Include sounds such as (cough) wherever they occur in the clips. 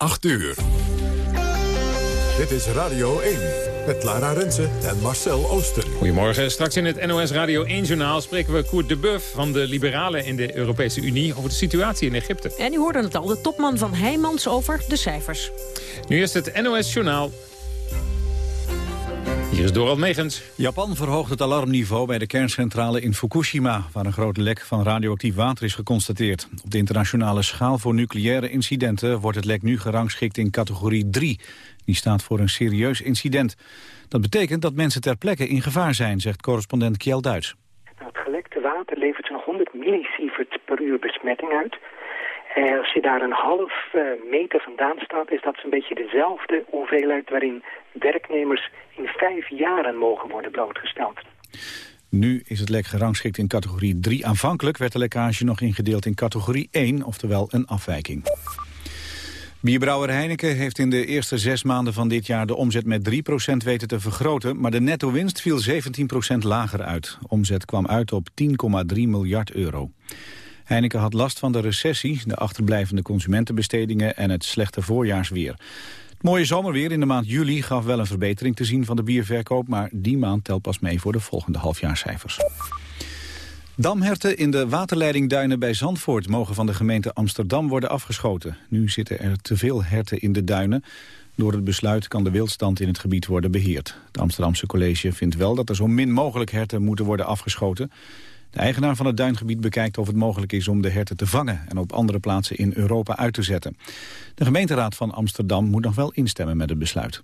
8 uur. Dit is Radio 1 met Lara Rensen en Marcel Oosten. Goedemorgen. Straks in het NOS Radio 1-journaal spreken we Koert de Buff van de Liberalen in de Europese Unie over de situatie in Egypte. En u hoorde het al, de topman van Heijmans over de cijfers. Nu is het NOS-journaal. Hier is Dorald Megens. Japan verhoogt het alarmniveau bij de kerncentrale in Fukushima... waar een groot lek van radioactief water is geconstateerd. Op de internationale schaal voor nucleaire incidenten... wordt het lek nu gerangschikt in categorie 3. Die staat voor een serieus incident. Dat betekent dat mensen ter plekke in gevaar zijn, zegt correspondent Kjell Duits. Het gelekte water levert zo'n 100 millisievert per uur besmetting uit... Eh, als je daar een half eh, meter vandaan staat, is dat zo'n beetje dezelfde hoeveelheid waarin werknemers in vijf jaren mogen worden blootgesteld. Nu is het lek gerangschikt in categorie 3. Aanvankelijk werd de lekkage nog ingedeeld in categorie 1, oftewel een afwijking. Bierbrouwer Heineken heeft in de eerste zes maanden van dit jaar de omzet met 3% weten te vergroten, maar de netto-winst viel 17% lager uit. Omzet kwam uit op 10,3 miljard euro. Heineken had last van de recessie, de achterblijvende consumentenbestedingen en het slechte voorjaarsweer. Het mooie zomerweer in de maand juli gaf wel een verbetering te zien van de bierverkoop, maar die maand telt pas mee voor de volgende halfjaarcijfers. Damherten in de waterleidingduinen bij Zandvoort mogen van de gemeente Amsterdam worden afgeschoten. Nu zitten er te veel herten in de duinen. Door het besluit kan de wildstand in het gebied worden beheerd. Het Amsterdamse college vindt wel dat er zo min mogelijk herten moeten worden afgeschoten. De eigenaar van het duingebied bekijkt of het mogelijk is om de herten te vangen en op andere plaatsen in Europa uit te zetten. De gemeenteraad van Amsterdam moet nog wel instemmen met het besluit.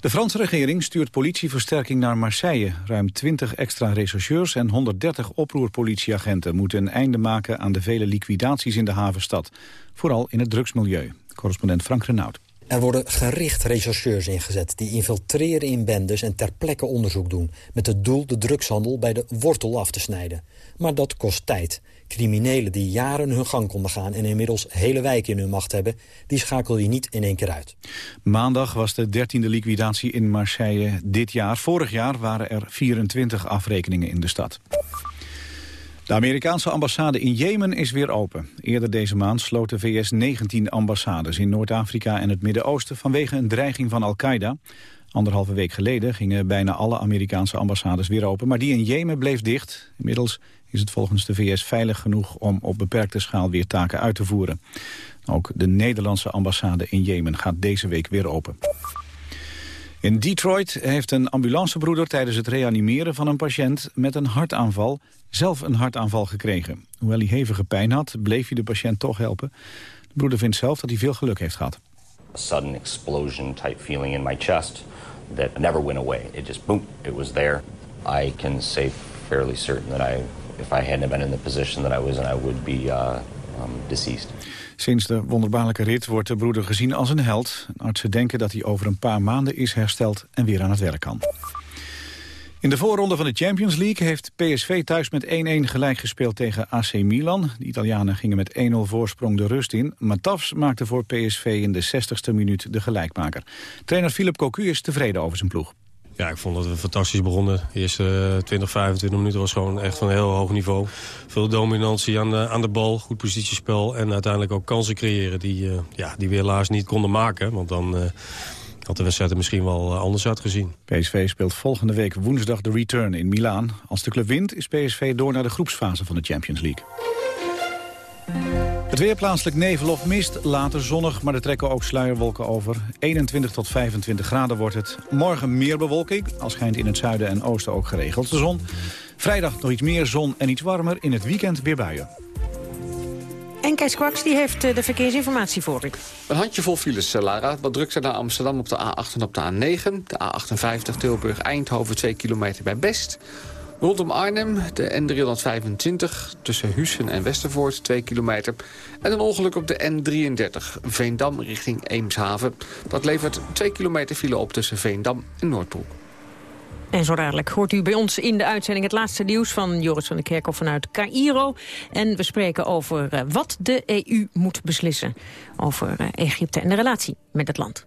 De Franse regering stuurt politieversterking naar Marseille. Ruim 20 extra rechercheurs en 130 oproerpolitieagenten moeten een einde maken aan de vele liquidaties in de havenstad. Vooral in het drugsmilieu. Correspondent Frank Renaud. Er worden gericht rechercheurs ingezet die infiltreren in bendes en ter plekke onderzoek doen... met het doel de drugshandel bij de wortel af te snijden. Maar dat kost tijd. Criminelen die jaren hun gang konden gaan en inmiddels hele wijken in hun macht hebben... die schakel je niet in één keer uit. Maandag was de dertiende liquidatie in Marseille dit jaar. Vorig jaar waren er 24 afrekeningen in de stad. De Amerikaanse ambassade in Jemen is weer open. Eerder deze maand sloot de VS 19 ambassades in Noord-Afrika en het Midden-Oosten vanwege een dreiging van Al-Qaeda. Anderhalve week geleden gingen bijna alle Amerikaanse ambassades weer open, maar die in Jemen bleef dicht. Inmiddels is het volgens de VS veilig genoeg om op beperkte schaal weer taken uit te voeren. Ook de Nederlandse ambassade in Jemen gaat deze week weer open. In Detroit heeft een ambulancebroeder tijdens het reanimeren van een patiënt met een hartaanval zelf een hartaanval gekregen. Hoewel hij hevige pijn had, bleef hij de patiënt toch helpen. De broeder vindt zelf dat hij veel geluk heeft gehad. A sudden explosion type feeling in my chest that never went away. It just boom, it was there. I can say fairly certain that I, if I hadn't been in the position that I was in, I would be uh, um, deceased. Sinds de wonderbaarlijke rit wordt de broeder gezien als een held. Artsen denken dat hij over een paar maanden is hersteld en weer aan het werk kan. In de voorronde van de Champions League heeft PSV thuis met 1-1 gelijk gespeeld tegen AC Milan. De Italianen gingen met 1-0 voorsprong de rust in. Matafs maakte voor PSV in de 60ste minuut de gelijkmaker. Trainer Philip Cocu is tevreden over zijn ploeg. Ja, ik vond dat we fantastisch begonnen. De eerste 20, 25 minuten was gewoon echt van een heel hoog niveau. Veel dominantie aan de, aan de bal, goed positiespel... en uiteindelijk ook kansen creëren die, uh, ja, die we helaas niet konden maken. Want dan... Uh, had de wedstrijd er misschien wel eh, anders uitgezien. PSV speelt volgende week woensdag de return in Milaan. Als de club wint is PSV door naar de groepsfase van de Champions League. Het weer plaatselijk nevel of mist, later zonnig, maar er trekken ook sluierwolken over. 21 tot 25 graden wordt het. Morgen meer bewolking, al schijnt in het zuiden en oosten ook geregeld de zon. Vrijdag nog iets meer zon en iets warmer, in het weekend weer buien. En Kees Kwaks die heeft eh, de verkeersinformatie voor u. Een handjevol files, eh, Lara. Wat drukte naar Amsterdam op de A8 en op de A9. De A58 Tilburg-Eindhoven 2 kilometer bij Best. Rondom Arnhem de N325 tussen Hussen en Westervoort 2 kilometer. En een ongeluk op de N33 Veendam richting Eemshaven. Dat levert 2 kilometer file op tussen Veendam en Noordbroek. En zo dadelijk hoort u bij ons in de uitzending het laatste nieuws van Joris van der Kerkhoff vanuit Cairo. En we spreken over uh, wat de EU moet beslissen over uh, Egypte en de relatie met het land.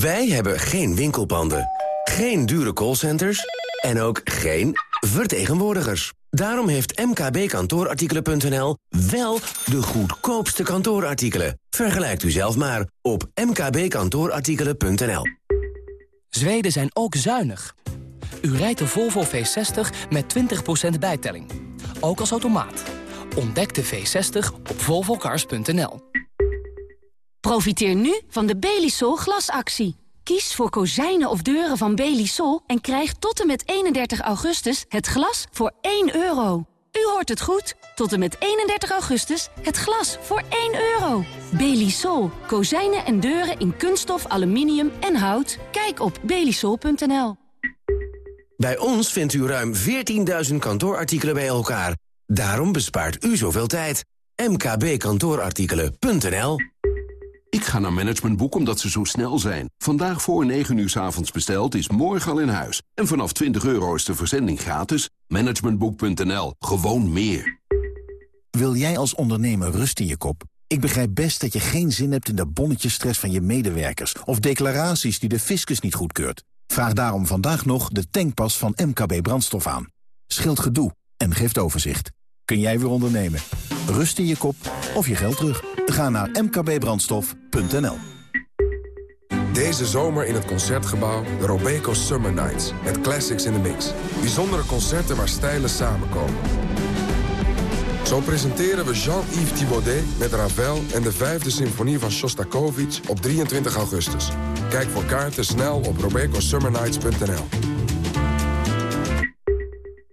Wij hebben geen winkelpanden, geen dure callcenters en ook geen vertegenwoordigers. Daarom heeft mkbkantoorartikelen.nl wel de goedkoopste kantoorartikelen. Vergelijkt u zelf maar op mkbkantoorartikelen.nl. Zweden zijn ook zuinig. U rijdt de Volvo V60 met 20% bijtelling. Ook als automaat. Ontdek de V60 op volvocars.nl. Profiteer nu van de Belisol glasactie. Kies voor kozijnen of deuren van Belisol en krijg tot en met 31 augustus het glas voor 1 euro. U hoort het goed. Tot en met 31 augustus het glas voor 1 euro. Belisol. Kozijnen en deuren in kunststof, aluminium en hout. Kijk op belisol.nl. Bij ons vindt u ruim 14.000 kantoorartikelen bij elkaar. Daarom bespaart u zoveel tijd. mkbkantoorartikelen.nl Ik ga naar Managementboek omdat ze zo snel zijn. Vandaag voor 9 uur s avonds besteld is morgen al in huis. En vanaf 20 euro is de verzending gratis. Managementboek.nl. Gewoon meer. Wil jij als ondernemer rust in je kop? Ik begrijp best dat je geen zin hebt in de bonnetjesstress van je medewerkers... of declaraties die de fiscus niet goedkeurt. Vraag daarom vandaag nog de tankpas van MKB Brandstof aan. Scheelt gedoe en geeft overzicht. Kun jij weer ondernemen? Rust in je kop of je geld terug? Ga naar mkbbrandstof.nl Deze zomer in het Concertgebouw de Robeco Summer Nights. Met classics in the mix. Bijzondere concerten waar stijlen samenkomen. Zo presenteren we Jean-Yves Thibaudet met Ravel en de vijfde symfonie van Shostakovich op 23 augustus. Kijk voor kaarten snel op robecosummernights.nl.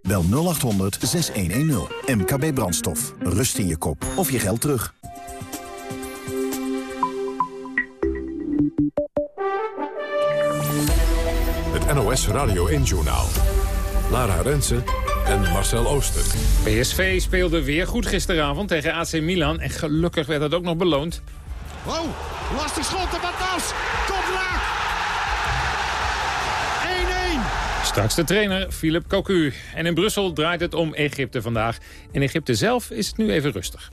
Bel 0800 6110. MKB Brandstof. Rust in je kop of je geld terug. Het NOS Radio 1-journaal. Lara Rensen en Marcel Ooster. PSV speelde weer goed gisteravond tegen AC Milan. En gelukkig werd dat ook nog beloond. Wow, lastig schot en Batas. Raak. 1-1. Straks de trainer, Philip Cocu. En in Brussel draait het om Egypte vandaag. In Egypte zelf is het nu even rustig.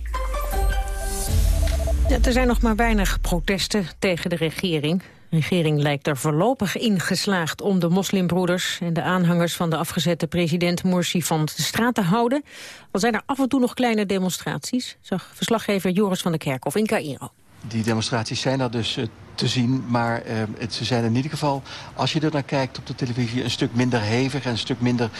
Ja, er zijn nog maar weinig protesten tegen de regering. De regering lijkt er voorlopig in geslaagd om de moslimbroeders... en de aanhangers van de afgezette president Morsi van de straat te houden. Al zijn er af en toe nog kleine demonstraties... zag verslaggever Joris van der Kerkhof in Cairo. Die demonstraties zijn er dus uh, te zien, maar het, ze zijn in ieder geval... als je er naar kijkt op de televisie een stuk minder hevig... en een stuk minder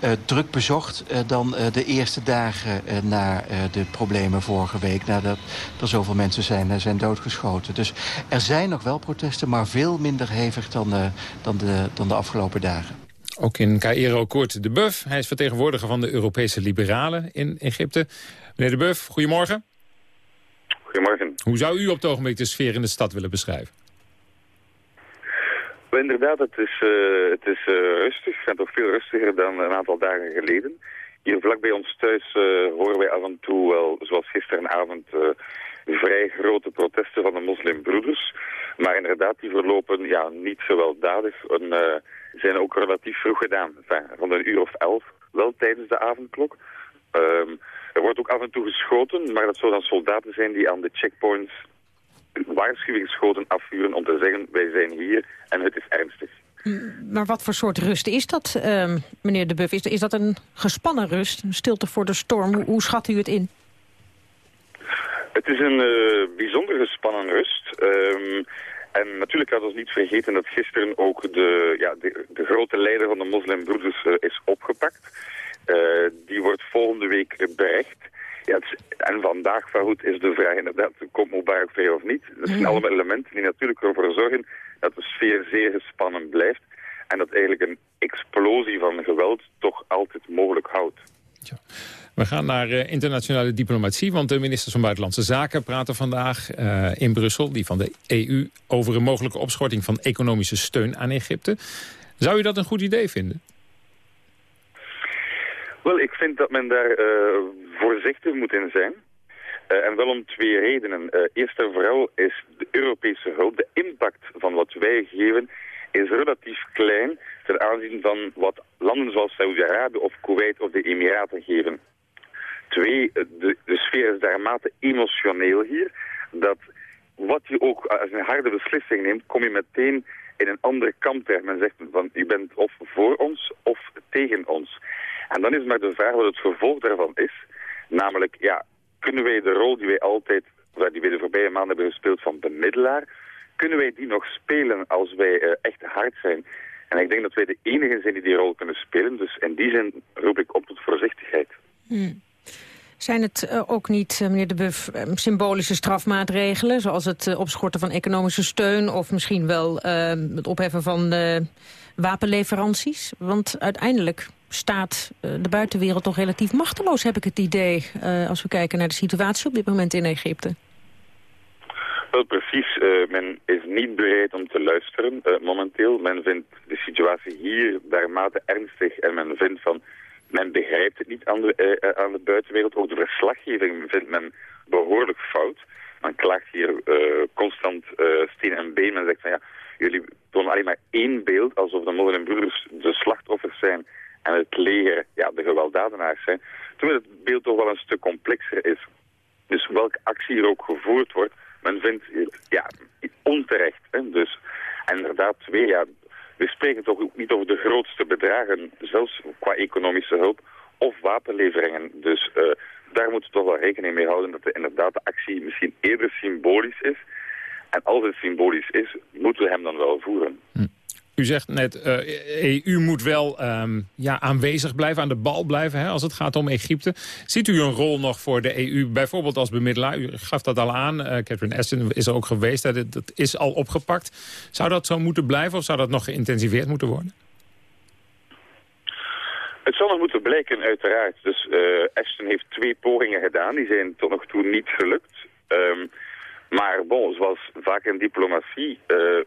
uh, druk bezocht dan de eerste dagen na de problemen vorige week... nadat er zoveel mensen zijn, zijn doodgeschoten. Dus er zijn nog wel protesten, maar veel minder hevig dan, dan, de, dan de afgelopen dagen. Ook in Cairo Koert de Buff. Hij is vertegenwoordiger van de Europese Liberalen in Egypte. Meneer de Buff, goedemorgen. Goedemorgen. Hoe zou u op het ogenblik de sfeer in de stad willen beschrijven? Inderdaad, het is, uh, het is uh, rustig en toch veel rustiger dan een aantal dagen geleden. Hier vlak bij ons thuis uh, horen wij af en toe wel, zoals gisteravond, vrij grote protesten van de moslimbroeders. Maar inderdaad, die verlopen ja, niet gewelddadig en zijn ook relatief vroeg gedaan. Enfin, rond een uur of elf, wel tijdens de avondklok. Um, er wordt ook af en toe geschoten, maar dat zullen dan soldaten zijn die aan de checkpoints waarschuwingsschoten afvuren om te zeggen wij zijn hier en het is ernstig. Maar wat voor soort rust is dat, uh, meneer De Buff? Is, is dat een gespannen rust, een stilte voor de storm? Hoe, hoe schat u het in? Het is een uh, bijzonder gespannen rust. Um, en natuurlijk hadden we niet vergeten dat gisteren ook de, ja, de, de grote leider van de moslimbroeders uh, is opgepakt. Uh, die wordt volgende week berecht. Ja, is, en vandaag, van goed, is de vraag inderdaad, komt Mubarak vrij of niet? Dat zijn allemaal elementen die natuurlijk ervoor zorgen dat de sfeer zeer gespannen blijft. En dat eigenlijk een explosie van geweld toch altijd mogelijk houdt. Ja. We gaan naar uh, internationale diplomatie, want de ministers van Buitenlandse Zaken praten vandaag uh, in Brussel, die van de EU, over een mogelijke opschorting van economische steun aan Egypte. Zou u dat een goed idee vinden? Wel, ik vind dat men daar uh, voorzichtig moet in zijn. Uh, en wel om twee redenen. Uh, eerst en vooral is de Europese hulp, de impact van wat wij geven, is relatief klein ten aanzien van wat landen zoals Saudi-Arabië of Kuwait of de Emiraten geven. Twee, de, sfeer is dermate emotioneel hier, dat wat je ook als een harde beslissing neemt, kom je meteen in een andere kamp terecht. Men zegt van, u bent of voor ons of tegen ons. En dan is maar de vraag wat het vervolg daarvan is. Namelijk, ja, kunnen wij de rol die wij altijd, die wij de voorbije maanden hebben gespeeld van bemiddelaar, kunnen wij die nog spelen als wij uh, echt hard zijn? En ik denk dat wij de enige zijn die die rol kunnen spelen. Dus in die zin roep ik op tot voorzichtigheid. Hmm. Zijn het uh, ook niet, uh, meneer De Buff, symbolische strafmaatregelen... zoals het opschorten van economische steun... of misschien wel het opheffen van wapenleveranties? Want uiteindelijk staat de buitenwereld toch relatief machteloos, heb ik het idee... als we kijken naar de situatie op dit moment in Egypte. Wel precies, uh, men is niet bereid om te luisteren momenteel. Men vindt de situatie hier dermate ernstig en men vindt van... Men begrijpt het niet aan de, aan de buitenwereld. Ook de verslaggeving vindt men behoorlijk fout. Men klaagt hier constant steen en been. Men zegt van ja, jullie tonen alleen maar één beeld... alsof de moslimbroeders de slachtoffers zijn en het leger ja, de gewelddadenaars zijn. Terwijl het beeld toch wel een stuk complexer is. Dus welke actie er ook gevoerd wordt men vindt ja, onterecht. Hè? Dus, en inderdaad, twee, ja, we spreken toch ook niet over de grootste bedragen, zelfs qua economische hulp of wapenleveringen. Dus uh, daar moeten we toch wel rekening mee houden dat de, inderdaad de actie misschien eerder symbolisch is. En als het symbolisch is, moeten we hem dan wel voeren. Hm. U zegt net, uh, eh, EU moet wel um, ja, aanwezig blijven, aan de bal blijven hè, als het gaat om Egypte. Ziet u een rol nog voor de EU, bijvoorbeeld als bemiddelaar? U gaf dat al aan, uh, Catherine Ashton is er ook geweest, dat, dat is al opgepakt. Zou dat zo moeten blijven of zou dat nog geïntensiveerd moeten worden? Het zal nog moeten blijken, uiteraard. Dus uh, Ashton heeft twee pogingen gedaan, die zijn tot nog toe niet gelukt. Um, maar bon, zoals vaak in diplomatie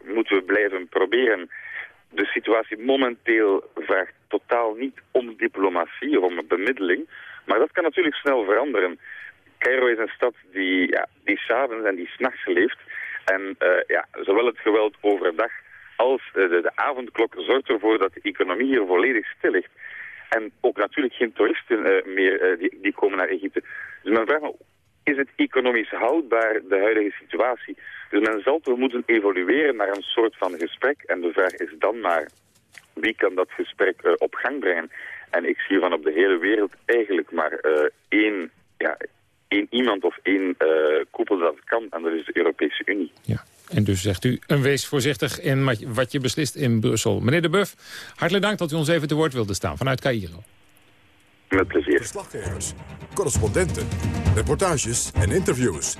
moeten we blijven proberen de situatie momenteel vraagt totaal niet om diplomatie of om bemiddeling. Maar dat kan natuurlijk snel veranderen. Cairo is een stad die, ja, die s'avonds en die s'nachts leeft. En uh, ja, zowel het geweld overdag als uh, de, avondklok zorgt ervoor dat de economie hier volledig stil ligt. En ook natuurlijk geen toeristen uh, meer die, die komen naar Egypte. Dus men vraagt me, is het economisch houdbaar, de huidige situatie? Dus men zal toch moeten evolueren naar een soort van gesprek. En de vraag is dan maar, wie kan dat gesprek uh, op gang brengen? En ik zie van op de hele wereld eigenlijk maar uh, één, ja, één iemand of één uh, koepel dat het kan. En dat is de Europese Unie. Ja. En dus zegt u, een wees voorzichtig in wat je beslist in Brussel. Meneer De Buff, hartelijk dank dat u ons even te woord wilde staan vanuit Cairo. Met plezier. Verslaggevers, correspondenten, reportages en interviews.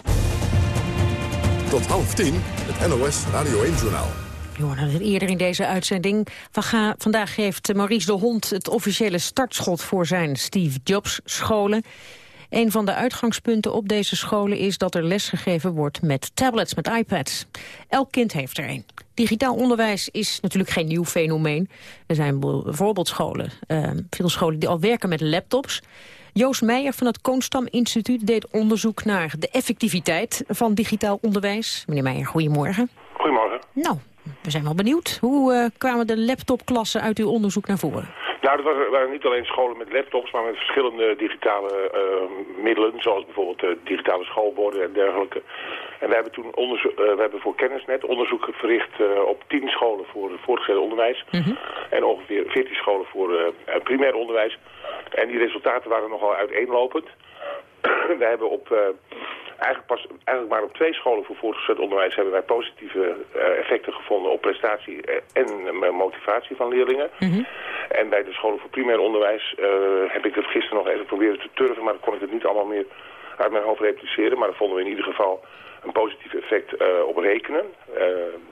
Tot half tien, het NOS Radio 1-journaal. Je hoorde het eerder in deze uitzending. Vandaag geeft Maurice de Hond het officiële startschot voor zijn Steve Jobs scholen. Een van de uitgangspunten op deze scholen is dat er lesgegeven wordt met tablets, met iPads. Elk kind heeft er een. Digitaal onderwijs is natuurlijk geen nieuw fenomeen. Er zijn bijvoorbeeld scholen, uh, veel scholen die al werken met laptops. Joost Meijer van het Koonstam Instituut deed onderzoek naar de effectiviteit van digitaal onderwijs. Meneer Meijer, goedemorgen. Goedemorgen. Nou, we zijn wel benieuwd. Hoe uh, kwamen de laptopklassen uit uw onderzoek naar voren? Nou, er waren niet alleen scholen met laptops, maar met verschillende digitale uh, middelen, zoals bijvoorbeeld uh, digitale schoolborden en dergelijke. En we hebben toen onderzoek, we hebben voor Kennisnet onderzoek verricht op tien scholen voor voortgezet onderwijs mm -hmm. en ongeveer veertien scholen voor primair onderwijs. En die resultaten waren nogal uiteenlopend. We hebben op, uh, eigenlijk, pas, eigenlijk maar op twee scholen voor voortgezet onderwijs hebben wij positieve uh, effecten gevonden op prestatie en uh, motivatie van leerlingen. Mm -hmm. En bij de scholen voor primair onderwijs heb ik het gisteren nog even proberen te turven, maar dan kon ik het niet allemaal meer uit mijn hoofd repliceren. Maar dan vonden we in ieder geval een positief effect op rekenen,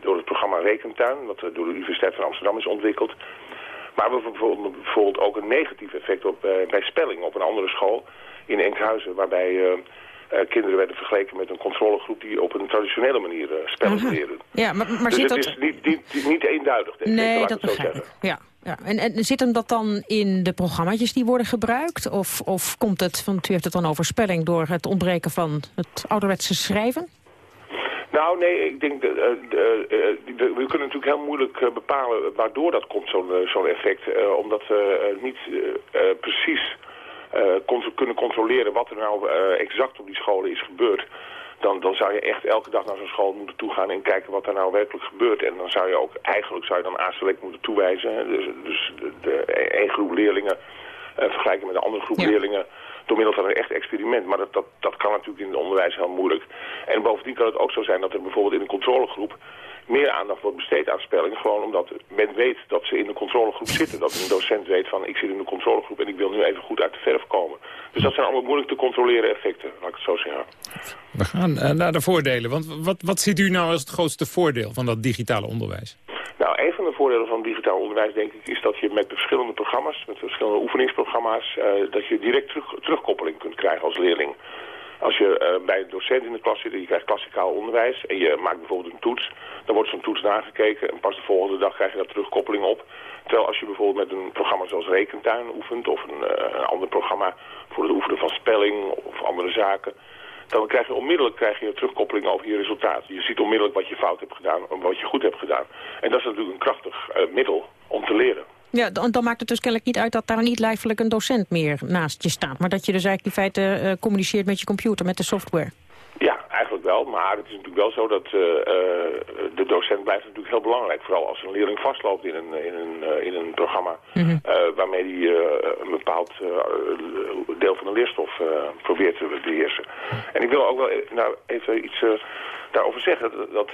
door het programma Rekentuin, wat door de Universiteit van Amsterdam is ontwikkeld. Maar we vonden bijvoorbeeld ook een negatief effect op, bij spelling op een andere school in Enkhuizen, waarbij uh, uh, kinderen werden vergeleken met een controlegroep die op een traditionele manier spellen leren. Ja, maar, maar dus zit het dat... is niet, niet, niet eenduidig, denk nee, ik, dat begrijp ik. Ja. Ja, en, en zit hem dat dan in de programma's die worden gebruikt? Of, of komt het, want u heeft het dan over spelling, door het ontbreken van het ouderwetse schrijven? Nou, nee, ik denk, dat, eh, eh, we kunnen natuurlijk heel moeilijk eh, bepalen waardoor dat komt, zo'n zo'n effect. omdat we niet precies kunnen controleren wat er nou exact op die scholen is gebeurd. Dan, dan zou je echt elke dag naar zo'n school moeten toegaan en kijken wat er nou werkelijk gebeurt. En dan zou je ook, eigenlijk zou je dan A-select moeten toewijzen. Dus, dus de, één groep leerlingen vergelijken met de andere groep leerlingen door middel van een echt experiment. Maar dat, dat, dat kan natuurlijk in het onderwijs heel moeilijk. En bovendien kan het ook zo zijn dat er bijvoorbeeld in een controlegroep meer aandacht wordt besteed aan spelling. Gewoon omdat men weet dat ze in de controlegroep zitten. Dat een docent weet van ik zit in de controlegroep en ik wil nu even goed uit de verf komen. Dus dat zijn allemaal moeilijk te controleren effecten, laat ik het zo zeggen. We gaan uh, naar de voordelen. Want wat, wat ziet u nou als het grootste voordeel van dat digitale onderwijs? Nou, een van de voordelen van digitaal onderwijs denk ik is dat je met verschillende programma's, met verschillende oefeningsprogramma's, uh, dat je direct terug, terugkoppeling kunt krijgen als leerling. Als je uh, bij een docent in de klas zit en je krijgt klassikaal onderwijs en je maakt bijvoorbeeld een toets, dan wordt zo'n toets nagekeken en pas de volgende dag krijg je daar terugkoppeling op. Terwijl als je bijvoorbeeld met een programma zoals Rekentuin oefent of een, uh, een ander programma voor het oefenen van spelling of andere zaken, dan krijg je onmiddellijk krijg je terugkoppeling over je resultaat. Je ziet onmiddellijk wat je fout hebt gedaan en wat je goed hebt gedaan. En dat is natuurlijk een krachtig uh, middel om te leren. Ja, dan, dan, maakt het dus kennelijk niet uit dat daar niet lijfelijk een docent meer naast je staat. Maar dat je dus eigenlijk in feite uh, communiceert met je computer, met de software. Wel. Maar het is natuurlijk wel zo dat uh, de docent blijft natuurlijk heel belangrijk. Vooral als een leerling vastloopt in een, in een, uh, in een programma mm -hmm. waarmee hij een bepaald deel van de leerstof probeert te beheersen. En ik wil ook wel nou, even iets daarover zeggen. Dat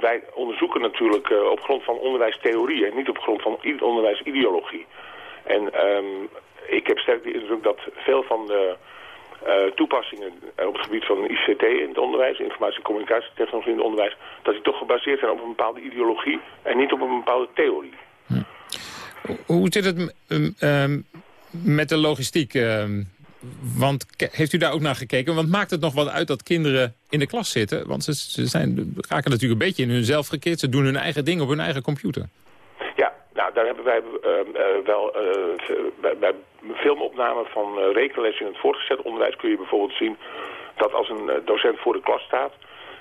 wij onderzoeken natuurlijk op grond van onderwijstheorie en niet op grond van onderwijsideologie. En um, ik heb sterk de indruk dat veel van de toepassingen op het gebied van ICT in het onderwijs, informatie- en communicatietechnologie in het onderwijs, dat die toch gebaseerd zijn op een bepaalde ideologie en niet op een bepaalde theorie. Hm. Hoe zit het um, met de logistiek? Um, want heeft u daar ook naar gekeken? Want maakt het nog wat uit dat kinderen in de klas zitten? Want ze, ze zijn, raken natuurlijk een beetje in hunzelf gekeerd. Ze doen hun eigen ding op hun eigen computer. Hebben wij uh, uh, wel uh, bij, bij filmopname van uh, rekenles in het voortgezet onderwijs kun je bijvoorbeeld zien dat als een docent voor de klas staat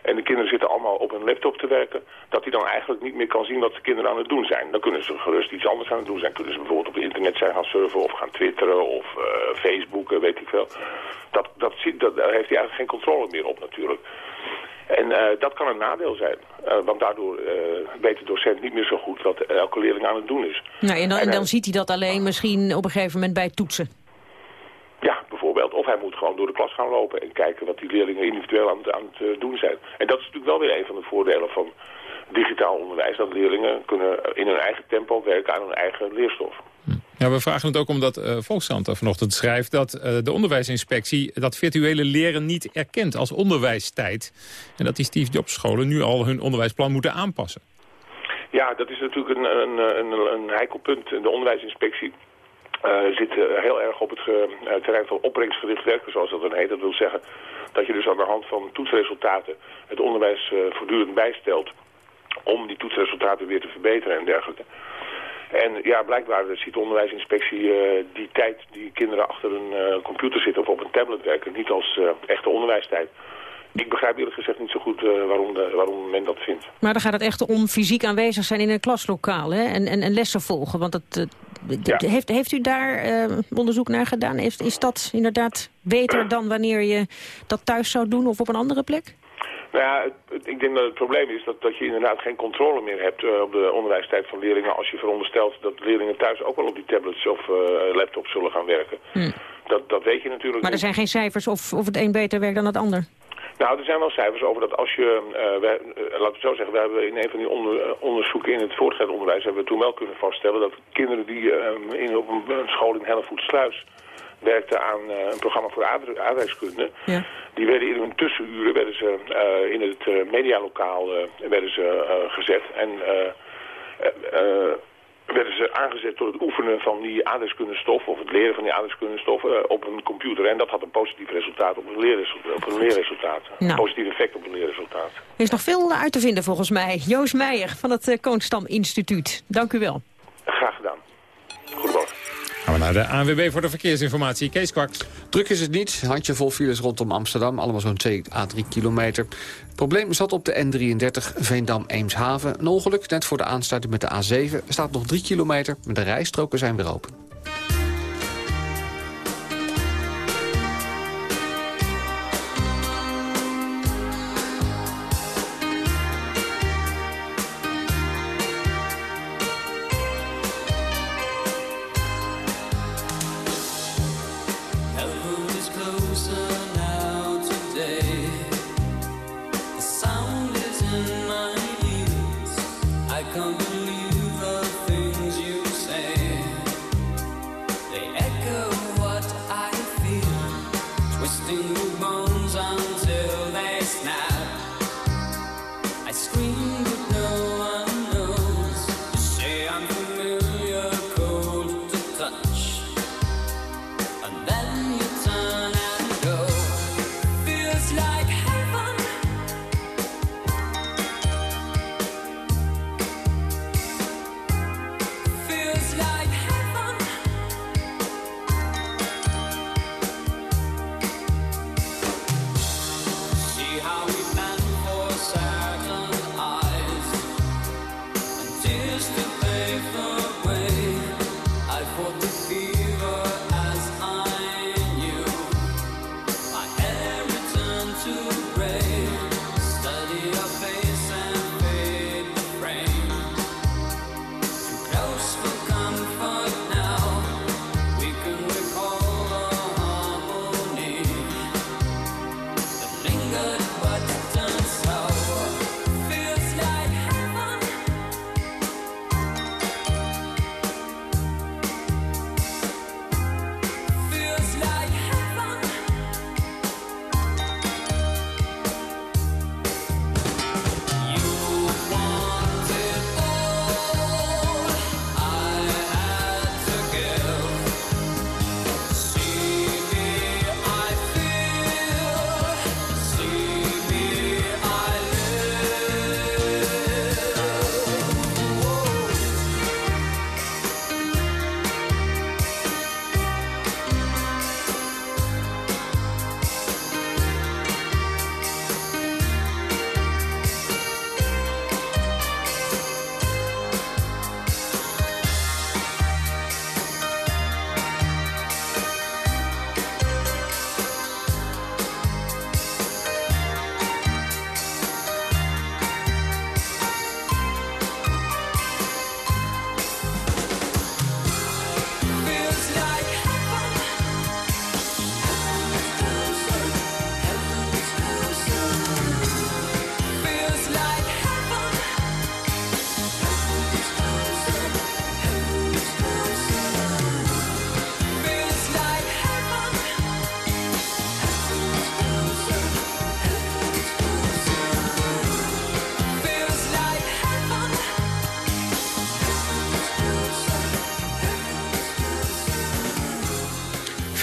en de kinderen zitten allemaal op een laptop te werken, dat hij dan eigenlijk niet meer kan zien wat de kinderen aan het doen zijn. Dan kunnen ze gerust iets anders aan het doen zijn. Kunnen ze bijvoorbeeld op internet zijn gaan surfen of gaan twitteren of uh, facebooken, weet ik veel. Dat, dat, ziet, dat, daar heeft hij eigenlijk geen controle meer op natuurlijk. En uh, dat kan een nadeel zijn. Uh, want daardoor uh, weet de docent niet meer zo goed wat elke leerling aan het doen is. Nou, en dan, en dan ziet hij dat alleen misschien op een gegeven moment bij toetsen. Ja, bijvoorbeeld. Of hij moet gewoon door de klas gaan lopen en kijken wat die leerlingen individueel aan aan het doen zijn. En dat is natuurlijk wel weer een van de voordelen van digitaal onderwijs. Dat leerlingen kunnen in hun eigen tempo werken aan hun eigen leerstof. Ja, we vragen het ook omdat uh, Volkskrant vanochtend schrijft... dat uh, de onderwijsinspectie dat virtuele leren niet erkent als onderwijstijd. En dat die Steve Jobs scholen nu al hun onderwijsplan moeten aanpassen. Ja, dat is natuurlijk een, een, een, een heikel punt. De onderwijsinspectie uh, zit heel erg op het terrein van opbrengstgericht werken, zoals dat dan heet. Dat wil zeggen dat je dus aan de hand van toetsresultaten het onderwijs voortdurend bijstelt... om die toetsresultaten weer te verbeteren en dergelijke. En ja, blijkbaar ziet de onderwijsinspectie uh, die tijd die kinderen achter een uh, computer zitten of op een tablet werken niet als uh, echte onderwijstijd. Ik begrijp eerlijk gezegd niet zo goed waarom, de, waarom men dat vindt. Maar dan gaat het echt om fysiek aanwezig zijn in een klaslokaal hè? En, en, en lessen volgen. Want ja. heeft, heeft u daar onderzoek naar gedaan? Is, is dat inderdaad beter (clears throat) dan wanneer je dat thuis zou doen of op een andere plek? Nou ja, het, ik denk dat het probleem is dat, dat je inderdaad geen controle meer hebt uh, op de onderwijstijd van leerlingen... als je veronderstelt dat leerlingen thuis ook wel op die tablets of uh, laptops zullen gaan werken. Hm. Dat, dat weet je natuurlijk Maar er zijn geen cijfers of, of het een beter werkt dan het ander? Nou, er zijn wel cijfers over dat als je, uh, wij, laten we zo zeggen, we hebben in een van die onder, onderzoeken in het voortgezet onderwijs hebben we toen wel kunnen vaststellen dat kinderen die in, op een school in Hellevoetsluis werkte aan uh, een programma voor aardrijkskunde. Ja. Die werden in hun tussenuren werden ze, uh, in het uh, medialokaal werden ze gezet. En werden ze aangezet door het oefenen van die aardrijkskundestof of het leren van die aardrijkskundestof op een computer. En dat had een positief resultaat op een leerresultaat. Op een leerresultaat. Nou. Een positief effect op een leerresultaat. Er is nog veel uit te vinden volgens mij. Joost Meijer van het Koonstam Instituut. Dank u wel. Graag gedaan. Naar de ANWB voor de verkeersinformatie. Kees Kwaks. Druk is het niet. Handjevol files rondom Amsterdam. Allemaal zo'n 2 à 3 kilometer. Het probleem zat op de N33 Veendam-Eemshaven. Een ongeluk net voor de aansluiting met de A7. Er staat nog 3 kilometer, de rijstroken zijn weer open.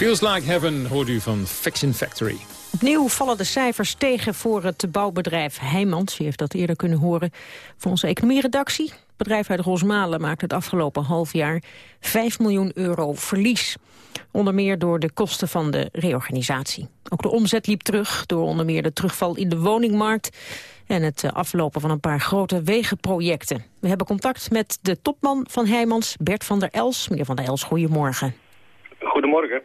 Feels Like Heaven hoort u van Fiction Factory. Opnieuw vallen de cijfers tegen voor het bouwbedrijf Heijmans. U heeft dat eerder kunnen horen van onze economieredactie. Het bedrijf uit Rosmalen maakt het afgelopen half jaar 5 miljoen euro verlies. Onder meer door de kosten van de reorganisatie. Ook de omzet liep terug door onder meer de terugval in de woningmarkt... en het aflopen van een paar grote wegenprojecten. We hebben contact met de topman van Heijmans, Bert van der Els. Meneer van der Els, goedemorgen. Goedemorgen.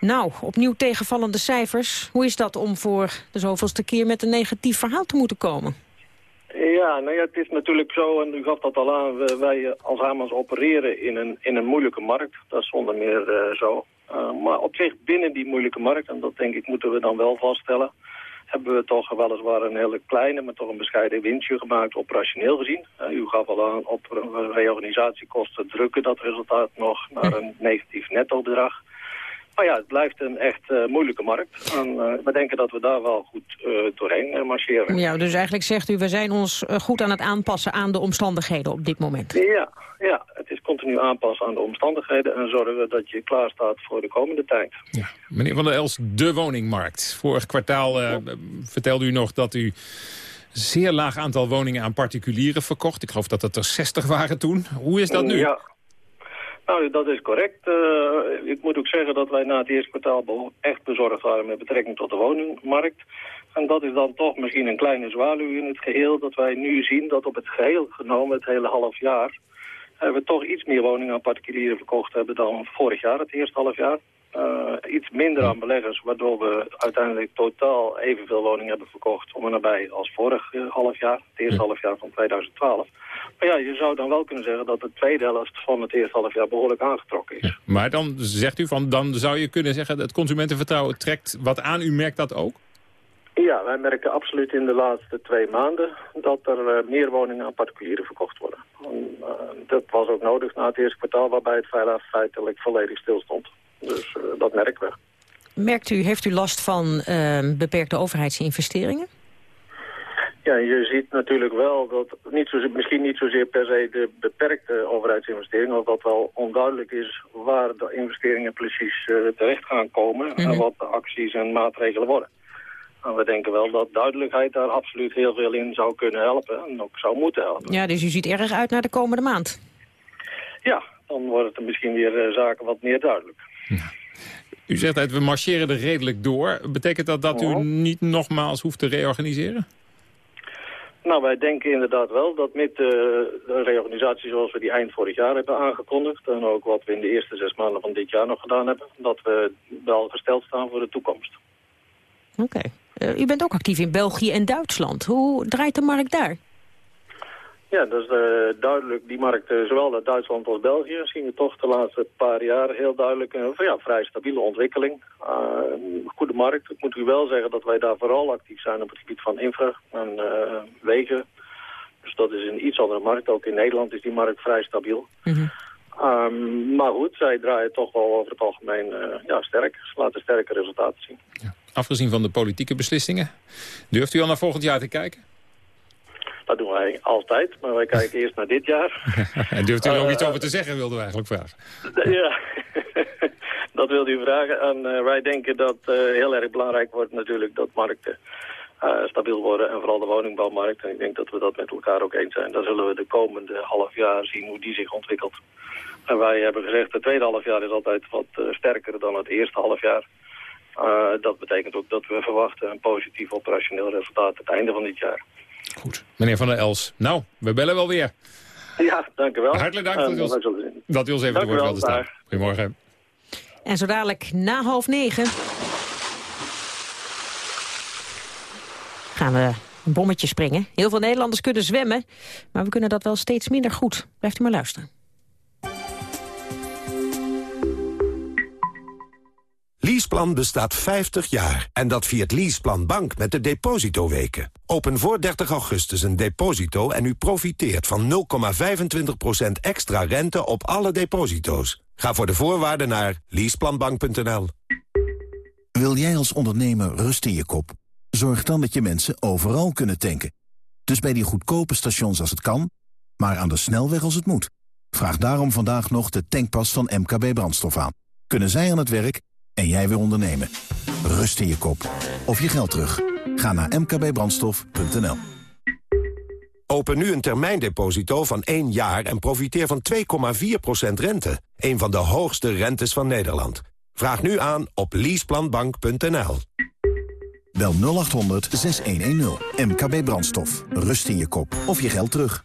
Nou, opnieuw tegenvallende cijfers. Hoe is dat om voor de zoveelste keer met een negatief verhaal te moeten komen? Ja, nou ja, het is natuurlijk zo, en u gaf dat al aan, wij als Hamans opereren in een, in een moeilijke markt. Dat is zonder meer eh, zo. Uh, maar op zich binnen die moeilijke markt, en dat denk ik moeten we dan wel vaststellen, hebben we toch weliswaar een hele kleine, maar toch een bescheiden winstje gemaakt, operationeel gezien. Uh, u gaf al aan, op re- reorganisatiekosten drukken dat resultaat nog naar een negatief netto bedrag. Maar ja, het blijft een echt eh, moeilijke markt. En eh, we denken dat we daar wel goed eh, doorheen marcheren. Ja, dus eigenlijk zegt u, we zijn ons goed aan het aanpassen aan de omstandigheden op dit moment. Ja, ja, het is continu aanpassen aan de omstandigheden en zorgen dat je klaar staat voor de komende tijd. Meneer Van der Els, de woningmarkt. Vorig kwartaal vertelde u nog dat u zeer laag aantal woningen aan particulieren verkocht. Ik geloof dat het er 60 waren toen. Hoe is dat nu? Ja. Nou, dat is correct. Eh, ik moet ook zeggen dat wij na het eerste kwartaal echt bezorgd waren met betrekking tot de woningmarkt. En dat is dan toch misschien een kleine zwaluw in het geheel, dat wij nu zien dat op het geheel genomen, het hele half jaar, we toch iets meer woningen aan particulieren verkocht hebben dan vorig jaar, het eerste half jaar. Eh, iets minder aan beleggers, waardoor we uiteindelijk totaal evenveel woningen hebben verkocht om en nabij als vorig eh, half jaar, het eerste half jaar van 2012. Maar ja, je zou dan wel kunnen zeggen dat de tweede helft van het eerste half jaar behoorlijk aangetrokken is. Maar dan zegt u van, dan zou je kunnen zeggen... dat het consumentenvertrouwen trekt wat aan. U merkt dat ook? Ja, wij merken absoluut in de laatste twee maanden dat er eh, meer woningen aan particulieren verkocht worden. En, dat was ook nodig na het eerste kwartaal waarbij het feitelijk- feitelijk volledig stilstond. Dus eh, dat merken we. Merkt u, heeft u last van eh, beperkte overheidsinvesteringen? Ja, je ziet natuurlijk wel dat niet zozeer, misschien niet zozeer per se de beperkte overheidsinvesteringen, of dat wel onduidelijk is waar de investeringen precies eh, terecht gaan komen en Mhm. wat de acties en maatregelen worden. En we denken wel dat duidelijkheid daar absoluut heel veel in zou kunnen helpen en ook zou moeten helpen. Ja, dus u ziet erg uit naar de komende maand. Ja, dan wordt het misschien weer eh, zaken wat meer duidelijk. U zegt dat we marcheren er redelijk door. Betekent dat dat u niet nogmaals hoeft te reorganiseren? Nou, wij denken inderdaad wel dat met eh, de reorganisatie zoals we die eind vorig jaar hebben aangekondigd... en ook wat we in de eerste zes maanden van dit jaar nog gedaan hebben... dat we wel gesteld staan voor de toekomst. Oké. Eh, u bent ook actief in België en Duitsland. Hoe draait de markt daar? Ja, dat is eh, duidelijk. Die markt, eh, zowel uit Duitsland als België, zien we toch de laatste paar jaar heel duidelijk een ja, vrij stabiele ontwikkeling. Uh, een goede markt. Ik moet u wel zeggen dat wij daar vooral actief zijn op het gebied van infra en eh, wegen. Dus dat is een iets andere markt. Ook in Nederland is die markt vrij stabiel. Ehm, maar goed, zij draaien toch wel over het algemeen eh, ja, sterk. Ze laten sterke resultaten zien. Afgezien van de politieke beslissingen. Durft u al naar volgend jaar te kijken? Dat doen wij altijd, maar wij kijken eerst naar dit jaar. (laughs) en durft u er ook Eh, iets over te zeggen, wilden we eigenlijk vragen. (laughs) Ja, (laughs) dat wilde u vragen. En eh, wij denken dat eh, heel erg belangrijk wordt natuurlijk dat markten stabiel worden. En vooral de woningbouwmarkt. En ik denk dat we dat met elkaar ook eens zijn. Dan zullen we de komende half jaar zien hoe die zich ontwikkelt. En wij hebben gezegd, het tweede half jaar is altijd wat sterker dan het eerste half jaar. Dat betekent ook dat we verwachten een positief operationeel resultaat aan het einde van dit jaar. Meneer Van der Els, nou, we bellen wel weer. Ja, dank u wel. Hartelijk dank dat u ons, dat u even Dank u woord wilde staan. Goedemorgen. En zo dadelijk na half negen... gaan we een bommetje springen. Heel veel Nederlanders kunnen zwemmen, maar we kunnen dat wel steeds minder goed. Blijft u maar luisteren. Leaseplan bestaat 50 jaar en dat viert Leaseplan Bank met de depositoweken. Open voor 30 augustus een deposito en u profiteert van 0,25% extra rente op alle deposito's. Ga voor de voorwaarden naar leaseplanbank.nl. Wil jij als ondernemer rust in je kop? Zorg dan dat je mensen overal kunnen tanken. Dus bij die goedkope stations als het kan, maar aan de snelweg als het moet. Vraag daarom vandaag nog de tankpas van MKB Brandstof aan. Kunnen zij aan het werk en jij weer ondernemen. Rust in je kop. Of je geld terug. Ga naar mkbbrandstof.nl. Open nu een termijndeposito van 1 jaar en profiteer van 2,4% rente. Een van de hoogste rentes van Nederland. Vraag nu aan op leaseplanbank.nl. Bel 0800 6110. MKB Brandstof. Rust in je kop. Of je geld terug.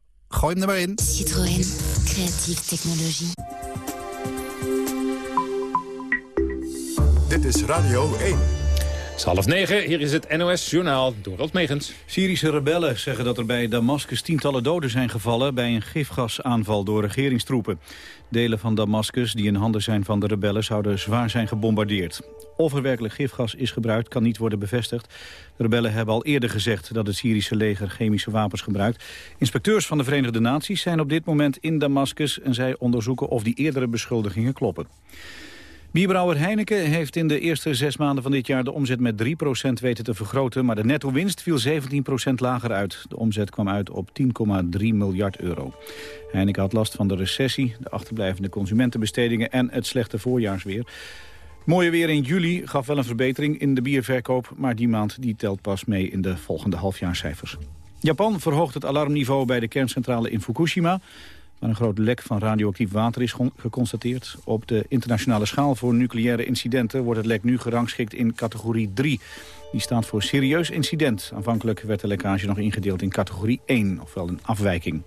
gooi hem er maar in. Citroën. Creatieve technologie. Dit is Radio 1. Is half negen, hier is het NOS-journaal door Rot Megens. Syrische rebellen zeggen dat er bij Damascus tientallen doden zijn gevallen... bij een gifgasaanval door regeringstroepen. Delen van Damascus die in handen zijn van de rebellen... zouden zwaar zijn gebombardeerd. Of er werkelijk gifgas is gebruikt, kan niet worden bevestigd. De rebellen hebben al eerder gezegd dat het Syrische leger chemische wapens gebruikt. Inspecteurs van de Verenigde Naties zijn op dit moment in Damascus... en zij onderzoeken of die eerdere beschuldigingen kloppen. Bierbrouwer Heineken heeft in de eerste zes maanden van dit jaar de omzet met 3% weten te vergroten, maar de netto-winst viel 17% lager uit. De omzet kwam uit op 10,3 miljard euro. Heineken had last van de recessie, de achterblijvende consumentenbestedingen en het slechte voorjaarsweer. Mooie weer in juli gaf wel een verbetering in de bierverkoop, maar die maand die telt pas mee in de volgende halfjaarcijfers. Japan verhoogt het alarmniveau bij de kerncentrale in Fukushima waar een groot lek van radioactief water is geconstateerd. Op de internationale schaal voor nucleaire incidenten wordt het lek nu gerangschikt in categorie 3. Die staat voor serieus incident. Aanvankelijk werd de lekkage nog ingedeeld in categorie 1, ofwel een afwijking.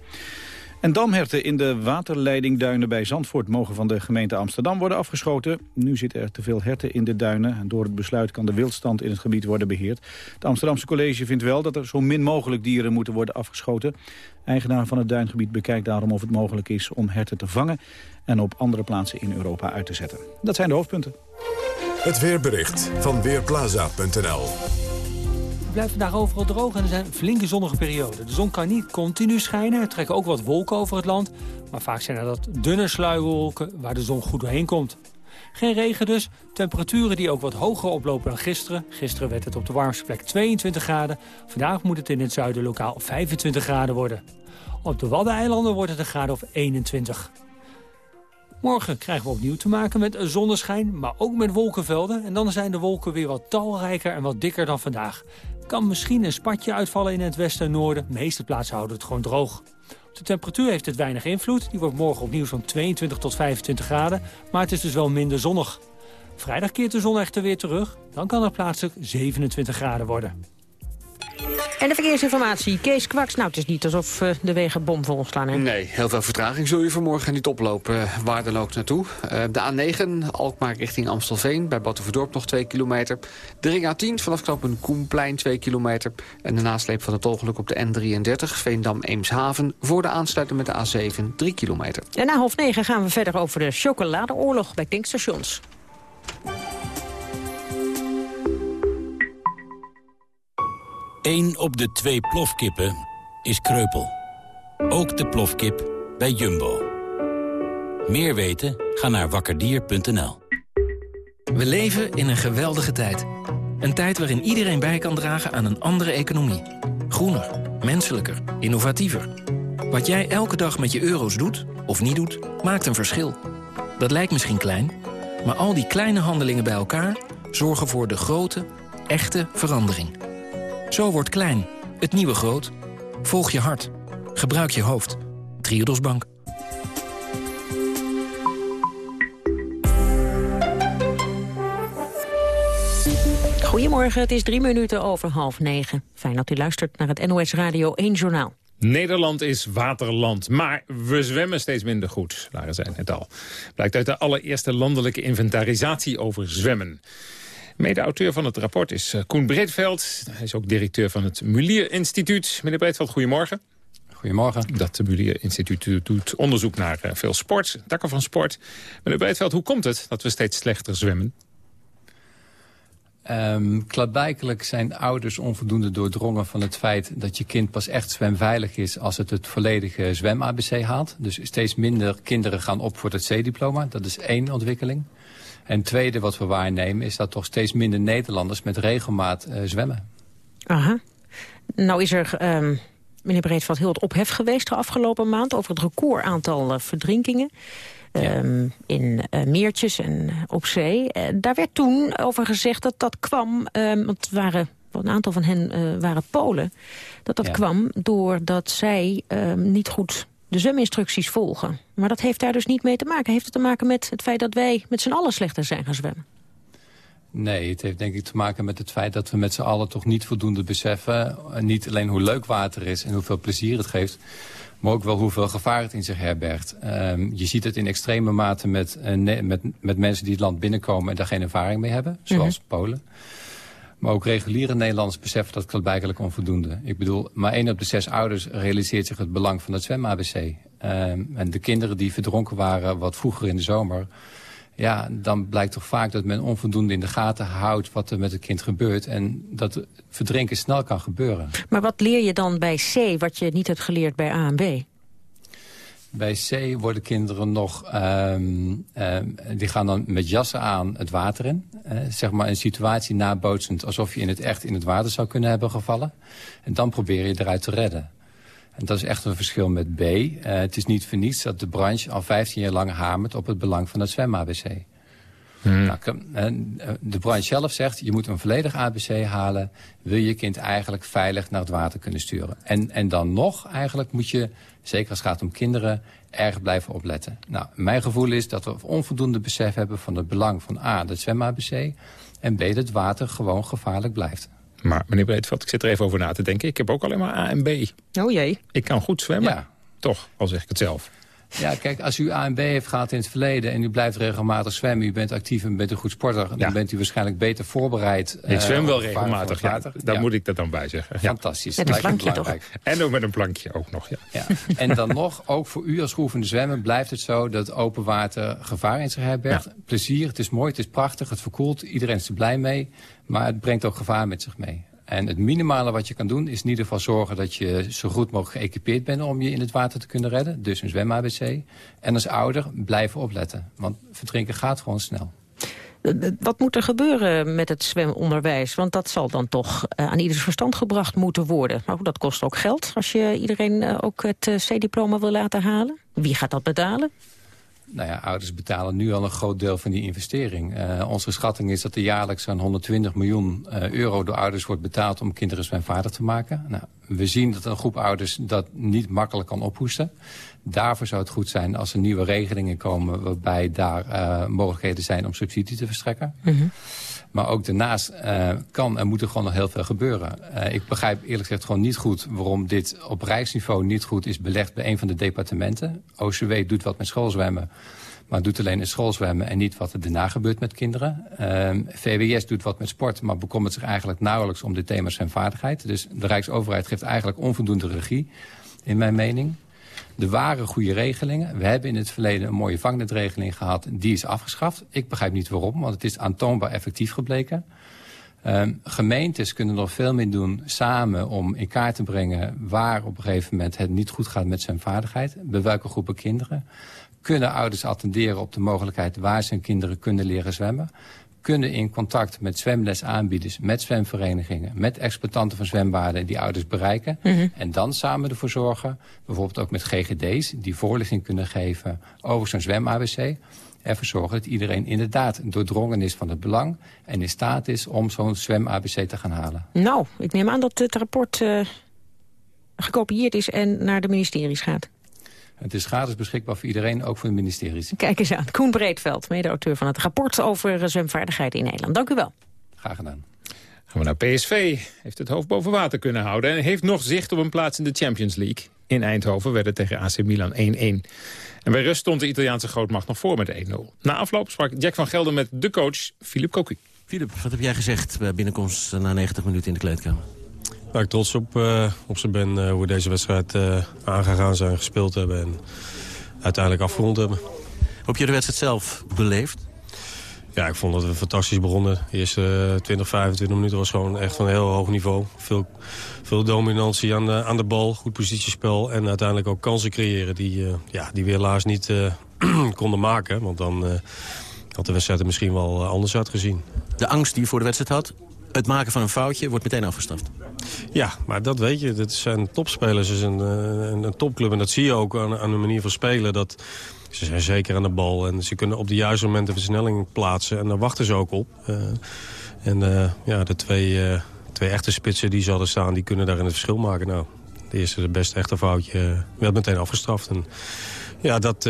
En damherten in de waterleidingduinen bij Zandvoort mogen van de gemeente Amsterdam worden afgeschoten. Nu zitten er te veel herten in de duinen en door het besluit kan de wildstand in het gebied worden beheerd. Het Amsterdamse college vindt wel dat er zo min mogelijk dieren moeten worden afgeschoten. Eigenaar van het duingebied bekijkt daarom of het mogelijk is om herten te vangen en op andere plaatsen in Europa uit te zetten. Dat zijn de hoofdpunten. Het weerbericht van Weerplaza.nl blijft vandaag overal droog en er zijn flinke zonnige perioden. De zon kan niet continu schijnen, er trekken ook wat wolken over het land. Maar vaak zijn er dat dunne sluierwolken waar de zon goed doorheen komt. Geen regen dus, temperaturen die ook wat hoger oplopen dan gisteren. Gisteren werd het op de warmste plek 22 graden. Vandaag moet het in het zuiden lokaal 25 graden worden. Op de Waddeneilanden wordt het een graad of 21. Morgen krijgen we opnieuw te maken met zonneschijn, maar ook met wolkenvelden. En dan zijn de wolken weer wat talrijker en wat dikker dan vandaag. Kan misschien een spatje uitvallen in het westen en noorden. De meeste plaatsen houden het gewoon droog. Op de temperatuur heeft het weinig invloed. Die wordt morgen opnieuw zo'n 22 tot 25 graden. Maar het is dus wel minder zonnig. Vrijdag keert de zon echter weer terug. Dan kan het plaatselijk 27 graden worden. En de verkeersinformatie. Kees Kwaks. Nou, het is niet alsof uh, de wegen bomvol staan. Hè? Nee, heel veel vertraging zul je vanmorgen niet oplopen. Uh, waar dan ook naartoe. Uh, de A9, Alkmaar richting Amstelveen. Bij Battenverdorp nog 2 kilometer. De ring A10 vanaf knooppunt Koenplein 2 kilometer. En de nasleep van het ongeluk op de N33 Veendam-Eemshaven. Voor de aansluiting met de A7 3 kilometer. En na half negen gaan we verder over de chocoladeoorlog bij tankstations. 1 op de twee plofkippen is kreupel. Ook de plofkip bij Jumbo. Meer weten? Ga naar wakkerdier.nl. We leven in een geweldige tijd. Een tijd waarin iedereen bij kan dragen aan een andere economie. Groener, menselijker, innovatiever. Wat jij elke dag met je euro's doet, of niet doet, maakt een verschil. Dat lijkt misschien klein, maar al die kleine handelingen bij elkaar... zorgen voor de grote, echte verandering. Zo wordt klein, het nieuwe groot. Volg je hart. Gebruik je hoofd. Triodos Bank. Goedemorgen, het is drie minuten over half negen. Fijn dat u luistert naar het NOS Radio 1 Journaal. Nederland is waterland, maar we zwemmen steeds minder goed. Lara zei het al. Blijkt uit de allereerste landelijke inventarisatie over zwemmen. Mede-auteur van het rapport is Koen Breedveld. Hij is ook directeur van het Mulier Instituut. Meneer Breedveld, goedemorgen. Goedemorgen. Dat Mulier Instituut doet onderzoek naar veel sport, takken van sport. Meneer Breedveld, hoe komt het dat we steeds slechter zwemmen? Um, klaarblijkelijk zijn ouders onvoldoende doordrongen van het feit dat je kind pas echt zwemveilig is als het het volledige zwem-ABC haalt. Dus steeds minder kinderen gaan op voor het C-diploma. Dat is één ontwikkeling. En tweede wat we waarnemen is dat toch steeds minder Nederlanders met regelmaat uh, zwemmen. Aha. Nou is er, um, meneer Breedveld, heel wat ophef geweest de afgelopen maand... over het record aantal uh, verdrinkingen. Ja. Um, in uh, meertjes en op zee. daar werd toen over gezegd dat dat kwam, um, want waren, een aantal van hen waren Polen... dat dat ja. kwam doordat zij niet goed de zweminstructies volgen. Maar dat heeft daar dus niet mee te maken. Heeft het te maken met het feit dat wij met z'n allen slechter zijn gaan zwemmen? Nee, het heeft denk ik te maken met het feit dat we met z'n allen toch niet voldoende beseffen... niet alleen hoe leuk water is en hoeveel plezier het geeft... maar ook wel hoeveel gevaar het in zich herbergt. Um, je ziet het in extreme mate met, uh, met, met mensen die het land binnenkomen... en daar geen ervaring mee hebben, zoals mm -hmm. Polen. Maar ook reguliere Nederlanders beseffen dat klaarblijkelijk onvoldoende. Ik bedoel, maar één op de zes ouders realiseert zich het belang van het zwem-ABC. Um, en de kinderen die verdronken waren wat vroeger in de zomer... ja, dan blijkt toch vaak dat men onvoldoende in de gaten houdt... wat er met het kind gebeurt. En dat verdrinken snel kan gebeuren. Maar wat leer je dan bij C wat je niet hebt geleerd bij A en B? Bij C worden kinderen nog... ehm, ehm, die gaan dan met jassen aan het water in. Eh, zeg maar een situatie nabootsend... alsof je in het echt in het water zou kunnen hebben gevallen. En dan probeer je eruit te redden. En dat is echt een verschil met B. Eh, het is niet voor niets dat de branche al 15 jaar lang hamert... op het belang van het zwem-ABC. Nou, kan- eh, de branche zelf zegt, je moet een volledig ABC halen... wil je je kind eigenlijk veilig naar het water kunnen sturen. En, en dan nog eigenlijk moet je, zeker als het gaat om kinderen... erg blijven opletten. Nou, mijn gevoel is dat we onvoldoende besef hebben... van het belang van A, het zwem-ABC... en B, dat het water gewoon gevaarlijk blijft. Maar meneer Breedveld, ik zit er even over na te denken. Ik heb ook alleen maar A en B. Oh jee. Ik kan goed zwemmen. Ja. Toch, al zeg ik het zelf. Ja, kijk, als u A en B heeft gehad in het verleden... en u blijft regelmatig zwemmen, u bent actief en u bent een goed sporter... dan bent u waarschijnlijk beter voorbereid. Ik zwem eh, wel regelmatig, ja. Daar Ja. moet ik dat dan bij zeggen. Fantastisch. Met een plankje toch? En ook met een plankje ook nog, ja. Ja. En dan (laughs) nog, ook voor u als geoefende zwemmer blijft het zo... dat open water gevaar in zich herbergt. Plezier, het is mooi, het is prachtig, het verkoelt. Iedereen is er blij mee. Maar het brengt ook gevaar met zich mee. En het minimale wat je kan doen is in ieder geval zorgen dat je zo goed mogelijk geëquipeerd bent om je in het water te kunnen redden. Dus een zwem-ABC. En als ouder blijven opletten. Want verdrinken gaat gewoon snel. Eh, eh, Wat moet er gebeuren met het zwemonderwijs? Want dat zal dan toch eh, aan ieders verstand gebracht moeten worden. Maar dat kost ook geld als je iedereen ook het C-diploma wil laten halen. Wie gaat dat betalen? Nou ja, ouders betalen nu al een groot deel van die investering. Eh, onze schatting is dat er jaarlijks zo'n 120 miljoen eh, euro door ouders wordt betaald om kinderen zwemvaardig te maken. Nou, we zien dat een groep ouders dat niet makkelijk kan ophoesten. Daarvoor zou het goed zijn als er nieuwe regelingen komen waarbij daar eh, mogelijkheden zijn om subsidie te verstrekken. Maar ook daarnaast eh, kan en moet er gewoon nog heel veel gebeuren. Eh, ik begrijp eerlijk gezegd gewoon niet goed waarom dit op rijksniveau niet goed is belegd bij een van de departementen. OCW doet wat met schoolzwemmen, maar doet alleen in schoolzwemmen en niet wat er daarna gebeurt met kinderen. Ehm, VWS doet wat met sport, maar bekommert zich eigenlijk nauwelijks om de thema's zwemvaardigheid. Dus de Rijksoverheid geeft eigenlijk onvoldoende regie, in mijn mening. De ware goede regelingen. We hebben in het verleden een mooie vangnetregeling gehad. Die is afgeschaft. Ik begrijp niet waarom, want het is aantoonbaar effectief gebleken. Ehm, gemeentes kunnen nog veel meer doen samen om in kaart te brengen... waar op een gegeven moment het niet goed gaat met zijn vaardigheid. Bij welke groepen kinderen. Kunnen ouders attenderen op de mogelijkheid waar zijn kinderen kunnen leren zwemmen kunnen in contact met zwemlesaanbieders, met zwemverenigingen... met exploitanten van zwembaden die ouders bereiken. En dan samen ervoor zorgen, bijvoorbeeld ook met GGD's... die voorlichting kunnen geven over zo'n zwem-ABC... ervoor zorgen dat iedereen inderdaad doordrongen is van het belang... en in staat is om zo'n zwem-ABC te gaan halen. Nou, ik neem aan dat het rapport eh, gekopieerd is en naar de ministeries gaat. Het is gratis beschikbaar voor iedereen, ook voor de ministeries. Kijk eens aan. Koen Breedveld, mede-auteur van het rapport over eh, zwemvaardigheid in Nederland. Dank u wel. Graag gedaan. Gaan we naar PSV. Heeft het hoofd boven water kunnen houden. En heeft nog zicht op een plaats in de Champions League. In Eindhoven werd het tegen AC Milan 1-1. En bij rust stond de Italiaanse grootmacht nog voor met 1-0. Na afloop sprak Jack van Gelder met de coach Philip Cocu. Filip, wat heb jij gezegd bij binnenkomst na 90 minuten in de kleedkamer? Waar ik trots op, eh, op ze ben eh, hoe we deze wedstrijd eh, aangegaan zijn, gespeeld hebben en uiteindelijk afgerond hebben. Heb je de wedstrijd zelf beleefd? Ja, ik vond dat we fantastisch begonnen. De eerste eh, 20, 25 minuten was gewoon echt van een heel hoog niveau. Veel, veel dominantie aan de, aan de bal, goed positiespel en uiteindelijk ook kansen creëren die, ja, die we helaas niet (clears throat) konden maken. Want dan had de wedstrijd er misschien wel anders uitgezien. De angst die je voor de wedstrijd had, het maken van een foutje, wordt meteen afgestraft. Ja, maar dat weet je. Dat zijn topspelers. Het is een, eh, een, een topclub. En dat zie je ook aan, aan hun manier van spelen. Dat, ze zijn zeker aan de bal. En ze kunnen op de juiste momenten versnelling plaatsen. En daar wachten ze ook op. Eh, en eh, ja, de twee, twee echte spitsen die ze hadden staan... die kunnen daarin het verschil maken. Nou, de eerste, de beste echte foutje, werd meteen afgestraft. En ja, dat,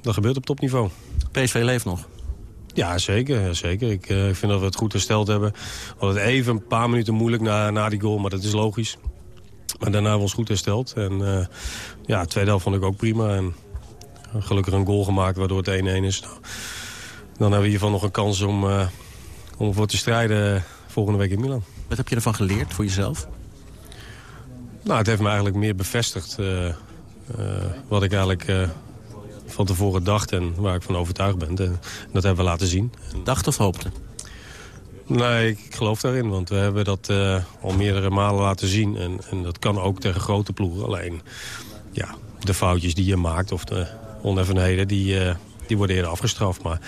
dat gebeurt op topniveau. PSV leeft nog. Ja, zeker. zeker. Ik, eh, ik vind dat we het goed hersteld hebben. We hadden het even een paar minuten moeilijk na, na die goal, maar dat is logisch. Maar daarna hebben we ons goed hersteld. En uh, ja, de tweede helft vond ik ook prima. En gelukkig een goal gemaakt waardoor het 1-1 is. Nou, dan hebben we hiervan nog een kans om, uh, om ervoor te strijden volgende week in Milan. Wat heb je ervan geleerd voor jezelf? Nou, het heeft me eigenlijk meer bevestigd wat ik eigenlijk van tevoren dacht en waar ik van overtuigd ben. En dat hebben we laten zien. Dacht of hoopte? Nee, ik, geloof daarin, want we hebben dat al meerdere malen laten zien. En, en dat kan ook tegen grote ploegen. Alleen, ja, de foutjes die je maakt of de oneffenheden... die, eh, die worden eerder afgestraft. Maar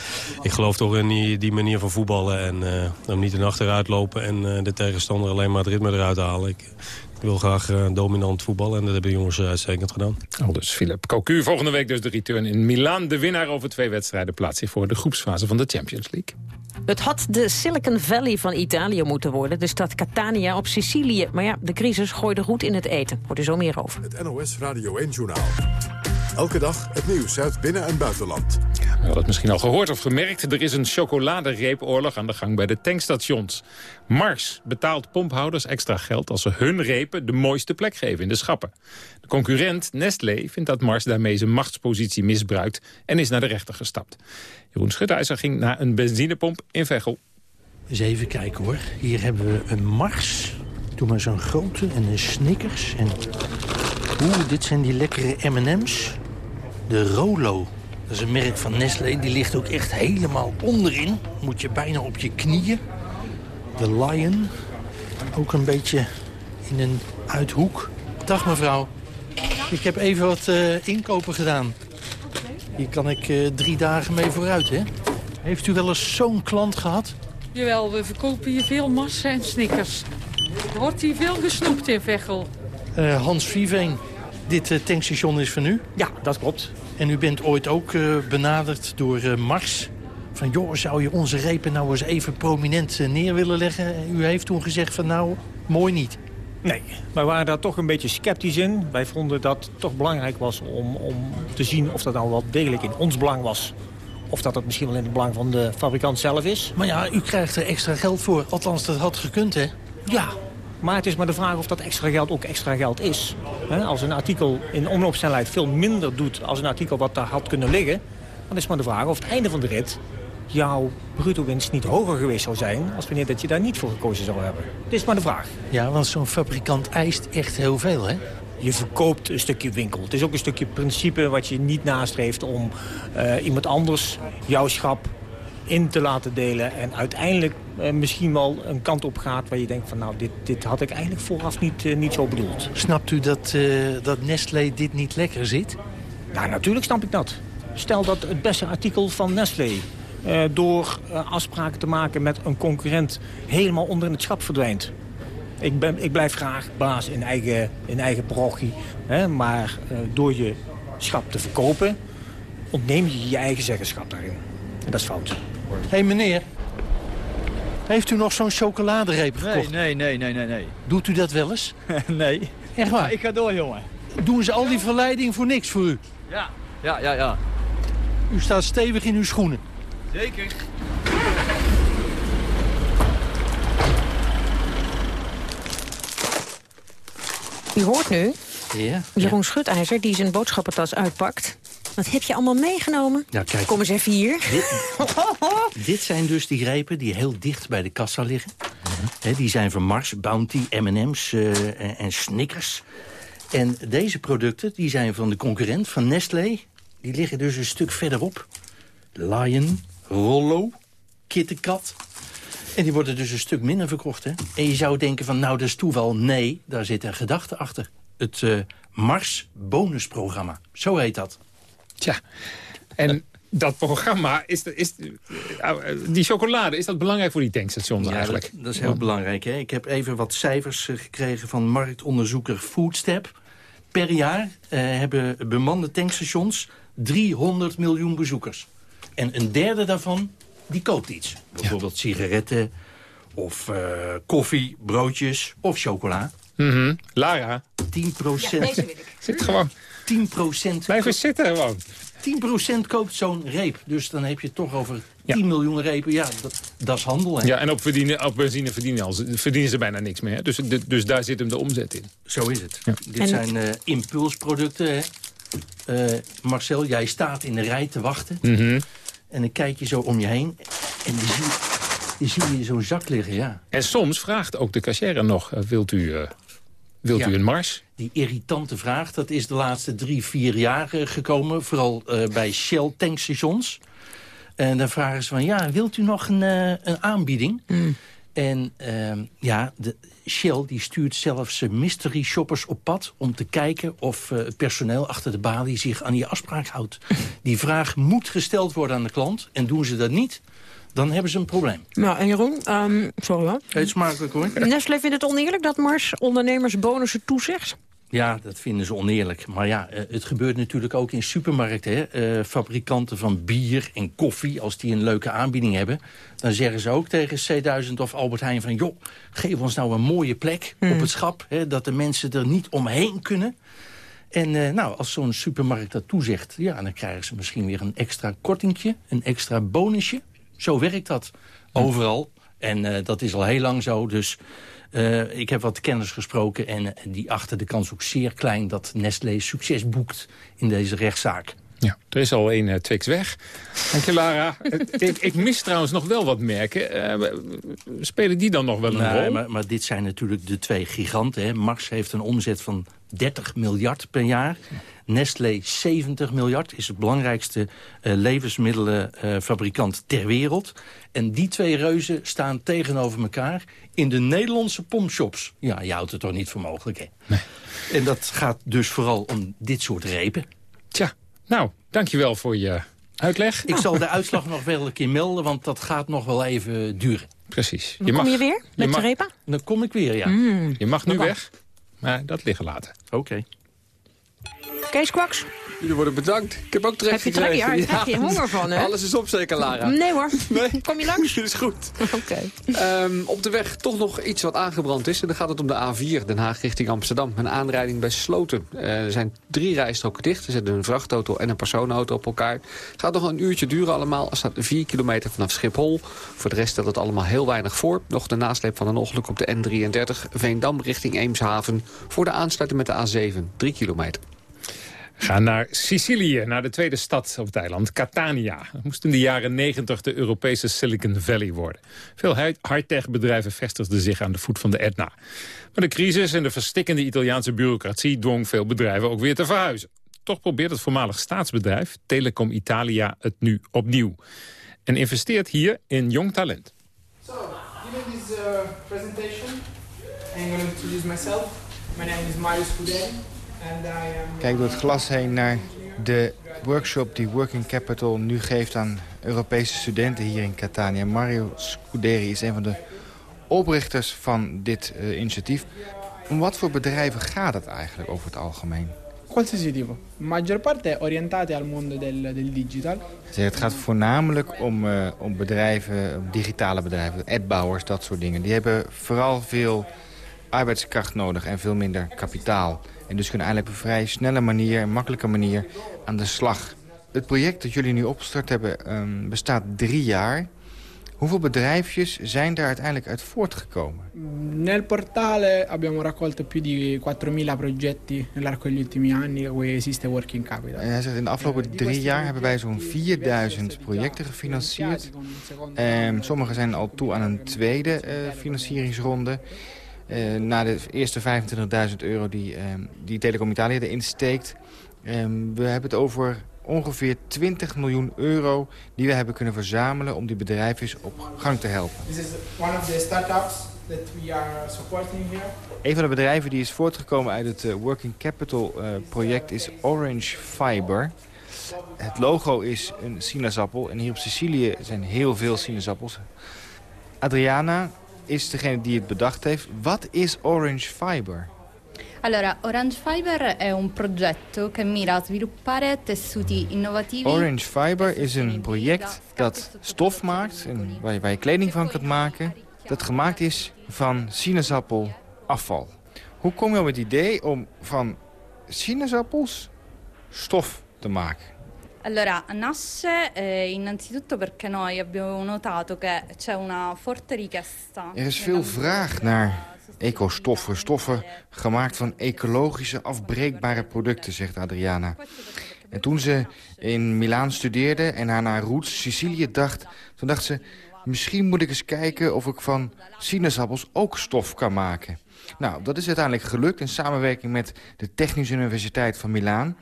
ik geloof toch in die, die manier van voetballen... en eh, hem niet in achteruit lopen en eh, de tegenstander alleen maar het ritme eruit halen. Ik, ik wil graag eh, dominant voetballen en dat hebben de jongens eh, uitstekend gedaan. Al dus Philip Cocu. Volgende week dus de return in Milaan. De winnaar over twee wedstrijden plaatst zich voor de groepsfase van de Champions League. Het had de Silicon Valley van Italië moeten worden, de stad Catania op Sicilië. Maar ja, de crisis gooide goed in het eten. Hoort er zo meer over. Het NOS Radio 1-journaal. Elke dag het nieuws uit binnen- en buitenland. We hadden het misschien al gehoord of gemerkt. Er is een chocoladereepoorlog aan de gang bij de tankstations. Mars betaalt pomphouders extra geld als ze hun repen de mooiste plek geven in de schappen. De concurrent Nestlé vindt dat Mars daarmee zijn machtspositie misbruikt en is naar de rechter gestapt. Jeroen Schutijzer ging naar een benzinepomp in Veghel. Eens even kijken hoor. Hier hebben we een Mars. Doe maar zo'n grote en een Snickers. En oeh, dit zijn die lekkere M&M's. De Rolo. Dat is een merk van Nestlé. Die ligt ook echt helemaal onderin. Moet je bijna op je knieën. De Lion. Ook een beetje in een uithoek. Dag mevrouw. Ik heb even wat eh, inkopen gedaan. Hier kan ik eh, drie dagen mee vooruit, hè? Heeft u wel eens zo'n klant gehad? Jawel, we verkopen hier veel massa en snickers. Er wordt hier veel gesnoept in Veghel. Eh, Hans Viveen, dit eh, tankstation is van u? Ja, dat klopt. En u bent ooit ook eh, benaderd door eh, Mars. Van, joh, zou je onze repen nou eens even prominent neer willen leggen? U heeft toen gezegd van, nou, mooi niet. Nee, wij waren daar toch een beetje sceptisch in. Wij vonden dat het toch belangrijk was om, om te zien of dat nou wel degelijk in ons belang was. Of dat het misschien wel in het belang van de fabrikant zelf is. Maar ja, u krijgt er extra geld voor. Althans, dat had gekund, hè? Ja, maar het is maar de vraag of dat extra geld ook extra geld is. Als een artikel in omloopsnelheid veel minder doet als een artikel wat daar had kunnen liggen... dan is maar de vraag of het einde van de rit jouw bruto winst niet hoger geweest zou zijn... als wanneer dat je daar niet voor gekozen zou hebben. Het is maar de vraag. Ja, want zo'n fabrikant eist echt heel veel, hè? Je verkoopt een stukje winkel. Het is ook een stukje principe wat je niet nastreeft om eh, iemand anders jouw schap in te laten delen. En uiteindelijk eh, misschien wel een kant op gaat waar je denkt van nou, dit, dit had ik eigenlijk vooraf niet, eh, niet zo bedoeld. Snapt u dat, eh, dat Nestlé dit niet lekker zit? Ja, natuurlijk snap ik dat. Stel dat het beste artikel van Nestlé... eh, door afspraken te maken met een concurrent helemaal onder in het schap verdwijnt. Ik, ben, ik blijf graag baas in eigen, in eigen parochie. Hè, maar door je schap te verkopen... ontneem je je eigen zeggenschap daarin. En dat is fout. Hé hey, meneer, heeft u nog zo'n chocoladereep gekocht? Nee, nee, nee, nee, nee. Doet u dat wel eens? (laughs) nee. Echt waar? (laughs) Ik ga door, jongen. Doen ze al die verleiding voor niks voor u? Ja, ja, ja, ja. U staat stevig in uw schoenen. Zeker. U hoort nu Ja? Jeroen Schutijzer die zijn boodschappentas uitpakt. Wat heb je allemaal meegenomen? Ja, kijk. Kom eens even hier. Dit (laughs) zijn dus die repen die heel dicht bij de kassa liggen. Die zijn van Mars, Bounty, M&M's eh, en, en Snickers. En deze producten die zijn van de concurrent, van Nestlé. Die liggen dus een stuk verderop. Lion, Rollo, KitKat. En die worden dus een stuk minder verkocht. Hè? En je zou denken van, nou, dat is toeval. Nee, daar zit een gedachte achter. Het eh, Mars bonusprogramma. Zo heet dat. Tja, en dat programma, is, de- is, eh, die chocolade, is dat belangrijk voor die tankstations Ja, eigenlijk? Dat, dat is heel belangrijk. Hè? Ik heb even wat cijfers eh, gekregen van marktonderzoeker Foodstep. Per jaar eh, hebben bemande tankstations 300 miljoen bezoekers. En een derde daarvan, die koopt iets. Bijvoorbeeld sigaretten of eh, koffie, broodjes of chocola. Mhm. Lara. 10 procent. Zit gewoon. 10 procent. Blijf eens zitten gewoon. 10% koopt zo'n reep. Dus dan heb je het toch over 10 miljoen repen. Ja, dat, dat is handel. Hè? Ja, en op, verdienen, op benzine verdienen, al, verdienen ze bijna niks meer. hè? Dus, de- dus daar zit hem de omzet in. Zo is het. Dit En- zijn eh, impulsproducten. Hè? Eh, Marcel, jij staat in de rij te wachten. Mhm. En dan kijk je zo om je heen. En dan zie, dan zie je zo'n zak liggen, ja. En soms vraagt ook de cashier nog, eh, wilt u, eh, wilt Ja. u een mars? Die irritante vraag, dat is de laatste drie, vier jaar eh, gekomen. Vooral eh, bij Shell tankstations. En dan vragen ze van, ja, wilt u nog een, eh, een aanbieding? En ehm, ja, de, Shell die stuurt zelfs mystery shoppers op pad... om te kijken of eh, het personeel achter de balie zich aan die afspraak houdt. (laughs) Die vraag moet gesteld worden aan de klant. En doen ze dat niet, dan hebben ze een probleem. Nou, en Jeroen, um, sorry hoor. Eet smakelijk hoor. (laughs) Nestlé vindt het oneerlijk dat Mars ondernemers bonussen toezegt? Ja, dat vinden ze oneerlijk. Maar ja, eh, het gebeurt natuurlijk ook in supermarkten. Hè? Uh, fabrikanten van bier en koffie, als die een leuke aanbieding hebben... dan zeggen ze ook tegen C1000 of Albert Heijn van... joh, geef ons nou een mooie plek op Hmm. het schap... Hè, dat de mensen er niet omheen kunnen. En uh, nou, als zo'n supermarkt dat toezegt... ja, dan krijgen ze misschien weer een extra kortingje, een extra bonusje. Zo werkt dat overal. En uh, dat is al heel lang zo, dus... Uh, ik heb wat kenners gesproken en uh, die achten de kans ook zeer klein... dat Nestlé succes boekt in deze rechtszaak. Ja, er is al één uh, Twix weg. Dank je, Lara. (laughs) ik, ik, mis trouwens nog wel wat merken. spelen die dan nog wel een nee, rol? Maar, maar, dit zijn natuurlijk de twee giganten. Hè. Mars heeft een omzet van 30 miljard per jaar. Nestlé 70 miljard is het belangrijkste uh, levensmiddelenfabrikant uh, ter wereld. En die twee reuzen staan tegenover elkaar in de Nederlandse pomshops. Ja, je houdt het toch niet voor mogelijk, hè? Nee. En dat gaat dus vooral om dit soort repen. Tja, nou, dankjewel voor je uitleg. Ik zal de uitslag nog wel een keer melden, want dat gaat nog wel even duren. Precies. Je mag, kom je weer met je mag, de repa? Dan kom ik weer, ja. Mm. Je mag nu weg, maar dat liggen laten. Oké. Okay. Kees Kwaks. Jullie worden bedankt. Ik heb ook trek Heb je trek? Ja, daar krijg je honger van, hè? Alles is op zeker, Lara. Nee hoor. (laughs) Nee? Kom je langs? (laughs) Dat is goed. (laughs) Oké. Okay. Um, op de weg toch nog iets wat aangebrand is. En dan gaat het om de A4, Den Haag richting Amsterdam. Een aanrijding bij Sloten. Uh, er zijn drie rijstroken dicht. Er zitten een vrachtauto en een personenauto op elkaar. Het gaat nog een uurtje duren allemaal. Er staat vier kilometer vanaf Schiphol. Voor de rest stelt het allemaal heel weinig voor. Nog de nasleep van een ongeluk op de N33. Veendam richting Eemshaven. Voor de aansluiting met de A7. Drie kilometer. Ga naar Sicilië, naar de tweede stad op het eiland, Catania. Het moest in de jaren 90 de Europese Silicon Valley worden. Veel high-tech bedrijven vestigden zich aan de voet van de Etna. Maar de crisis en de verstikkende Italiaanse bureaucratie dwong veel bedrijven ook weer te verhuizen. Toch probeert het voormalig staatsbedrijf Telecom Italia het nu opnieuw. En investeert hier in jong talent. So, given this uh, presentation, I'm going to introduce myself. My name is Mario Scuderi. Kijk door het glas heen naar de workshop die Working Capital nu geeft aan Europese studenten hier in Catania. Mario Scuderi is een van de oprichters van dit uh, initiatief. Om wat voor bedrijven gaat het eigenlijk over het algemeen? Qualsiasi tipo. Maggior parte orientate al mondo del, del digital. Het gaat voornamelijk om, uh, om bedrijven, om digitale bedrijven, appbouwers, dat soort dingen. Die hebben vooral veel arbeidskracht nodig en veel minder kapitaal. En dus kunnen eigenlijk op een vrij snelle manier, makkelijke manier aan de slag. Het project dat jullie nu opgestart hebben um, bestaat drie jaar. Hoeveel bedrijfjes zijn daar uiteindelijk uit voortgekomen? Nel portale abbiamo raccolto più di 4.000 progetti nell'arco degli ultimi anni dove esiste Working Capital. Hij zegt in de afgelopen drie jaar hebben wij zo'n 4000 projecten gefinancierd. Um, sommige zijn al toe aan een tweede uh, financieringsronde. Uh, na de eerste 25.000 euro die, uh, die Telecom Italia erin steekt. Um, we hebben het over ongeveer 20 miljoen euro die we hebben kunnen verzamelen om die bedrijven op gang te helpen. This is one of the startups that we are supporting here. Een van de bedrijven die is voortgekomen uit het uh, Working Capital project is Orange Fiber. Het logo is een sinaasappel en hier op Sicilië zijn heel veel sinaasappels. Adriana, is degene die het bedacht heeft. Wat is Orange Fiber? Allora, Orange Fiber è un progetto che mira a sviluppare tessuti innovativi. Orange Fiber is een project dat stof maakt, en waar, je, waar je kleding van kunt maken, dat gemaakt is van sinaasappelafval. Hoe kom je op het idee om van sinaasappels stof te maken? Allora, nasce eh, innanzitutto perché noi abbiamo notato che c'è una forte richiesta. Er is veel vraag naar ecostoffen, stoffen gemaakt van ecologische afbreekbare producten, zegt Adriana. En toen ze in Milaan studeerde en haar naar Roots, Sicilië dacht, toen dacht ze, misschien moet ik eens kijken of ik van sinaasappels ook stof kan maken. Nou, dat is uiteindelijk gelukt in samenwerking met de Technische Universiteit van Milaan.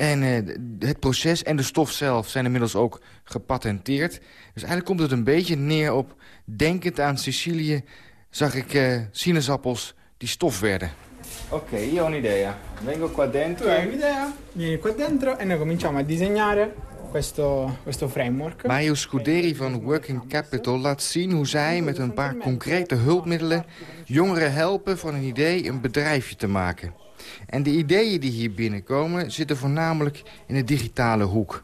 En uh, het proces en de stof zelf zijn inmiddels ook gepatenteerd. Dus eigenlijk komt het een beetje neer op... denkend aan Sicilië zag ik eh, sinaasappels die stof werden. Oké, io ho un'idea. Vengo qua dentro. Tu hai un'idea? Vieni qua dentro e noi cominciamo a disegnare questo, questo framework. Mario Scuderi van Working Capital laat zien hoe zij met een paar concrete hulpmiddelen jongeren helpen van een idee een bedrijfje te maken. En de ideeën die hier binnenkomen zitten voornamelijk in de digitale hoek.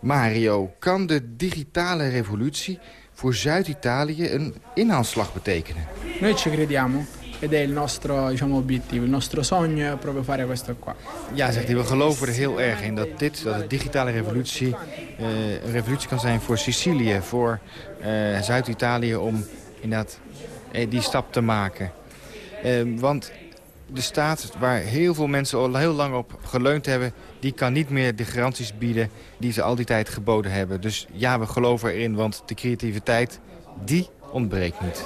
Mario, kan de digitale revolutie voor Zuid-Italië een inhaalslag betekenen? Noi ci crediamo ed è il nostro diciamo, obiettivo, il nostro sogno è proprio fare questo qua. Ja, zegt hij, we geloven er heel erg in dat dit, dat de digitale revolutie... eh, een revolutie kan zijn voor Sicilië, voor eh, Zuid-Italië... om inderdaad eh, die stap te maken. Eh, want de staat waar heel veel mensen al heel lang op geleund hebben... die kan niet meer de garanties bieden die ze al die tijd geboden hebben. Dus ja, we geloven erin, want de creativiteit, die ontbreekt niet.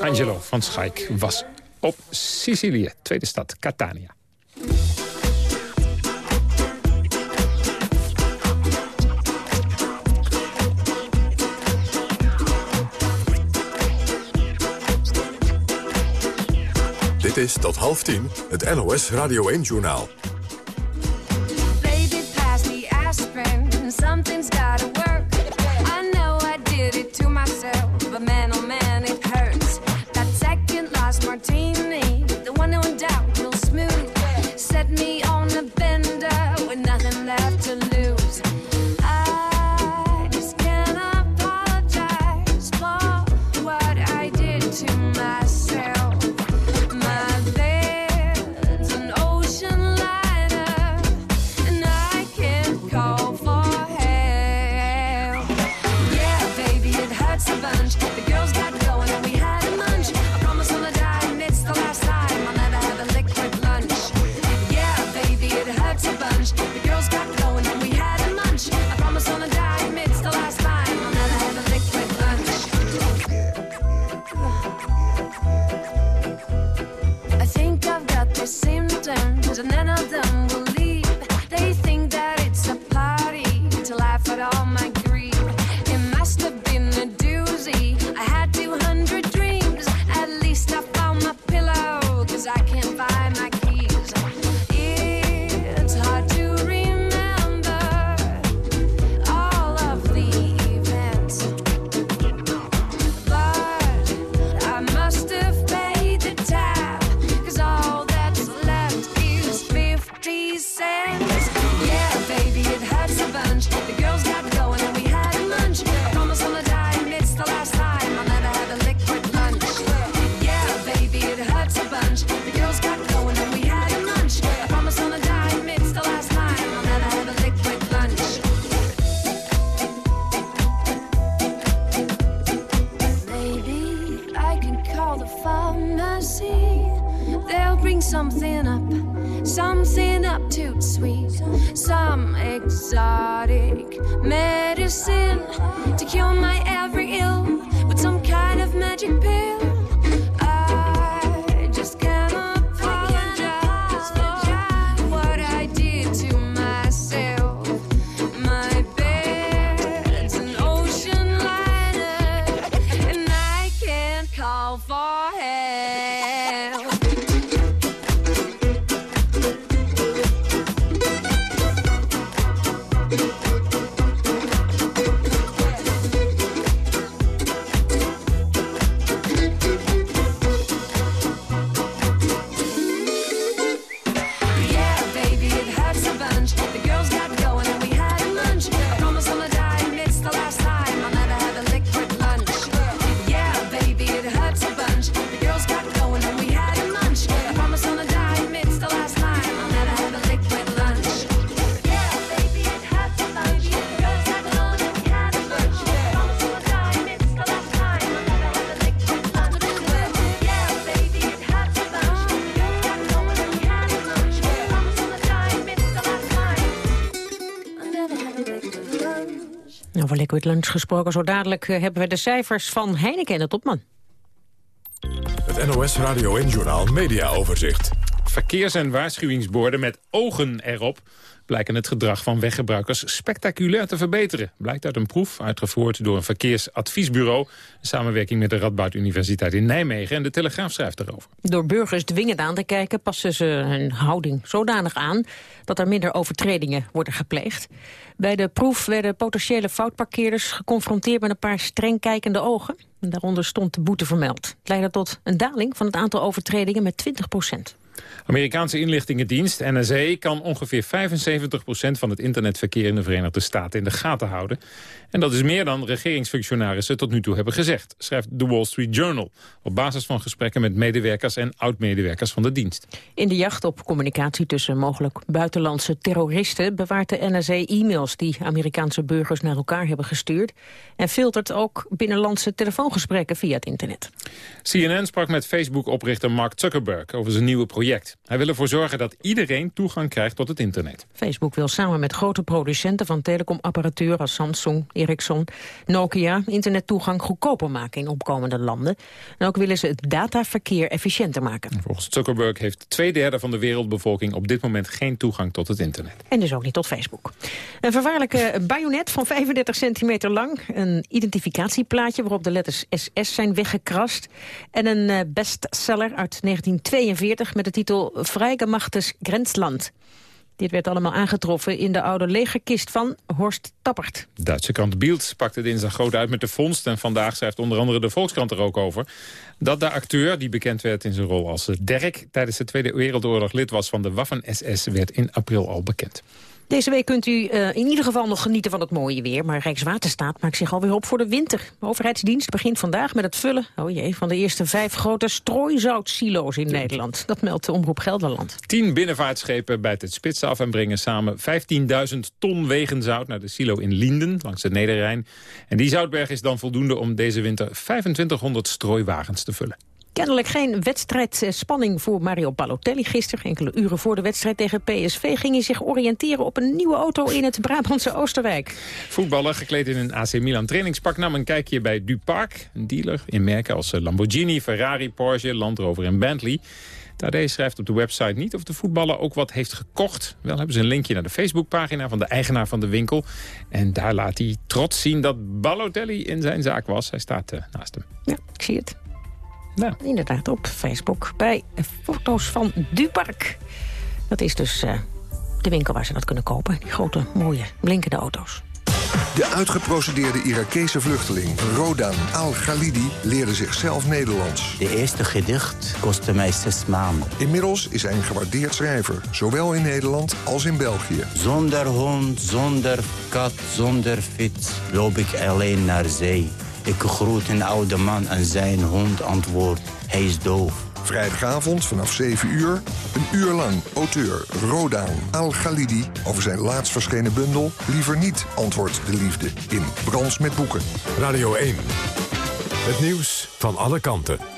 Angelo van Schaik was op Sicilië, tweede stad Catania. Is tot half tien het NOS Radio 1-journaal. Over Liquid Lunch gesproken, zo dadelijk eh, hebben we de cijfers van Heineken en de topman. Het NOS Radio 1-journaal Media Overzicht. Verkeers- en waarschuwingsborden met ogen erop blijken het gedrag van weggebruikers spectaculair te verbeteren. Blijkt uit een proef, uitgevoerd door een verkeersadviesbureau... in samenwerking met de Radboud Universiteit in Nijmegen. En de Telegraaf schrijft erover. Door burgers dwingend aan te kijken passen ze hun houding zodanig aan... dat er minder overtredingen worden gepleegd. Bij de proef werden potentiële foutparkeerders geconfronteerd met een paar streng kijkende ogen. En daaronder stond de boete vermeld. Het leidde tot een daling van het aantal overtredingen met 20 procent. Amerikaanse inlichtingendienst, NSA, kan ongeveer 75% van het internetverkeer in de Verenigde Staten in de gaten houden. En dat is meer dan regeringsfunctionarissen tot nu toe hebben gezegd, schrijft The Wall Street Journal, op basis van gesprekken met medewerkers en oud-medewerkers van de dienst. In de jacht op communicatie tussen mogelijk buitenlandse terroristen bewaart de NSA e-mails die Amerikaanse burgers naar elkaar hebben gestuurd en filtert ook binnenlandse telefoongesprekken via het internet. CNN sprak met Facebook-oprichter Mark Zuckerberg over zijn nieuwe project. Hij wil ervoor zorgen dat iedereen toegang krijgt tot het internet. Facebook wil samen met grote producenten van telecomapparatuur als Samsung, Ericsson, Nokia internettoegang goedkoper maken in opkomende landen. En ook willen ze het dataverkeer efficiënter maken. Volgens Zuckerberg heeft twee derde van de wereldbevolking op dit moment geen toegang tot het internet. En dus ook niet tot Facebook. Een vervaarlijke bajonet van 35 centimeter lang. Een identificatieplaatje waarop de letters SS zijn weggekrast. En een eh, bestseller uit 1942 met de titel Vrijgemachtes Grensland. Dit werd allemaal aangetroffen in de oude legerkist van Horst Tappert. Duitse krant Bild pakte dinsdag groot uit met de vondst... en vandaag schrijft onder andere de Volkskrant er ook over... dat de acteur, die bekend werd in zijn rol als Derk... tijdens de Tweede Wereldoorlog lid was van de Waffen-SS... werd in april al bekend. Deze week kunt u uh, in ieder geval nog genieten van het mooie weer. Maar Rijkswaterstaat maakt zich alweer op voor de winter. De overheidsdienst begint vandaag met het vullen oh jee, van de eerste vijf grote strooizoutsilo's in Nederland. Dat meldt de Omroep Gelderland. Tien binnenvaartschepen bijten het spitsen af en brengen samen 15.000 ton wegenzout naar de silo in Lienden, langs de Nederrijn. En die zoutberg is dan voldoende om deze winter 2500 strooiwagens te vullen. Kennelijk geen wedstrijdspanning voor Mario Balotelli gisteren. Enkele uren voor de wedstrijd tegen PSV ging hij zich oriënteren op een nieuwe auto in het Brabantse Oosterwijk. Voetballer gekleed in een AC Milan trainingspak nam een kijkje bij Dupark. Een dealer in merken als Lamborghini, Ferrari, Porsche, Land Rover en Bentley. Tadej schrijft op de website niet of de voetballer ook wat heeft gekocht. Wel hebben ze een linkje naar de Facebookpagina van de eigenaar van de winkel. En daar laat hij trots zien dat Balotelli in zijn zaak was. Hij staat uh, naast hem. Ja, ik zie het. Nou. Inderdaad, op Facebook bij foto's van Dupark. Dat is dus uh, de winkel waar ze dat kunnen kopen. Die grote, mooie, blinkende auto's. De uitgeprocedeerde Irakese vluchteling Rodan Al-Ghalidi leerde zichzelf Nederlands. De eerste gedicht kostte mij zes maanden. Inmiddels is hij een gewaardeerd schrijver, zowel in Nederland als in België. Zonder hond, zonder kat, zonder fiets loop ik alleen naar zee. Ik groet een oude man en zijn hond antwoordt, hij is doof. Vrijdagavond vanaf 7 uur, een uur lang auteur Rodaan Al-Ghalidi... over zijn laatst verschenen bundel Liever niet, antwoordt de liefde... in Brans met boeken. Radio 1, het nieuws van alle kanten.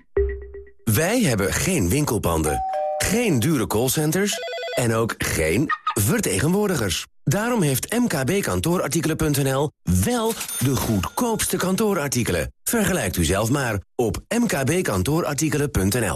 Wij hebben geen winkelpanden, geen dure callcenters en ook geen vertegenwoordigers. Daarom heeft mkbkantoorartikelen.nl wel de goedkoopste kantoorartikelen. Vergelijkt u zelf maar op mkbkantoorartikelen.nl.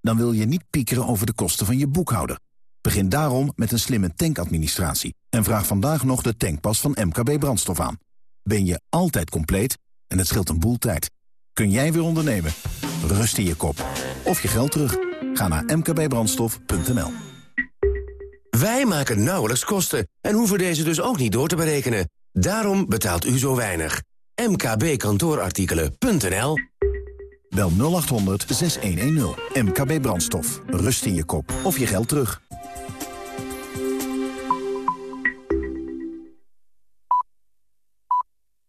Dan wil je niet piekeren over de kosten van je boekhouder. Begin daarom met een slimme tankadministratie. En vraag vandaag nog de tankpas van MKB Brandstof aan. Ben je altijd compleet en het scheelt een boel tijd. Kun jij weer ondernemen? Rust in je kop. Of je geld terug. Ga naar mkbbrandstof.nl. Wij maken nauwelijks kosten en hoeven deze dus ook niet door te berekenen. Daarom betaalt u zo weinig. mkbkantoorartikelen.nl Bel 0800 6110. MKB Brandstof. Rust in je kop of je geld terug.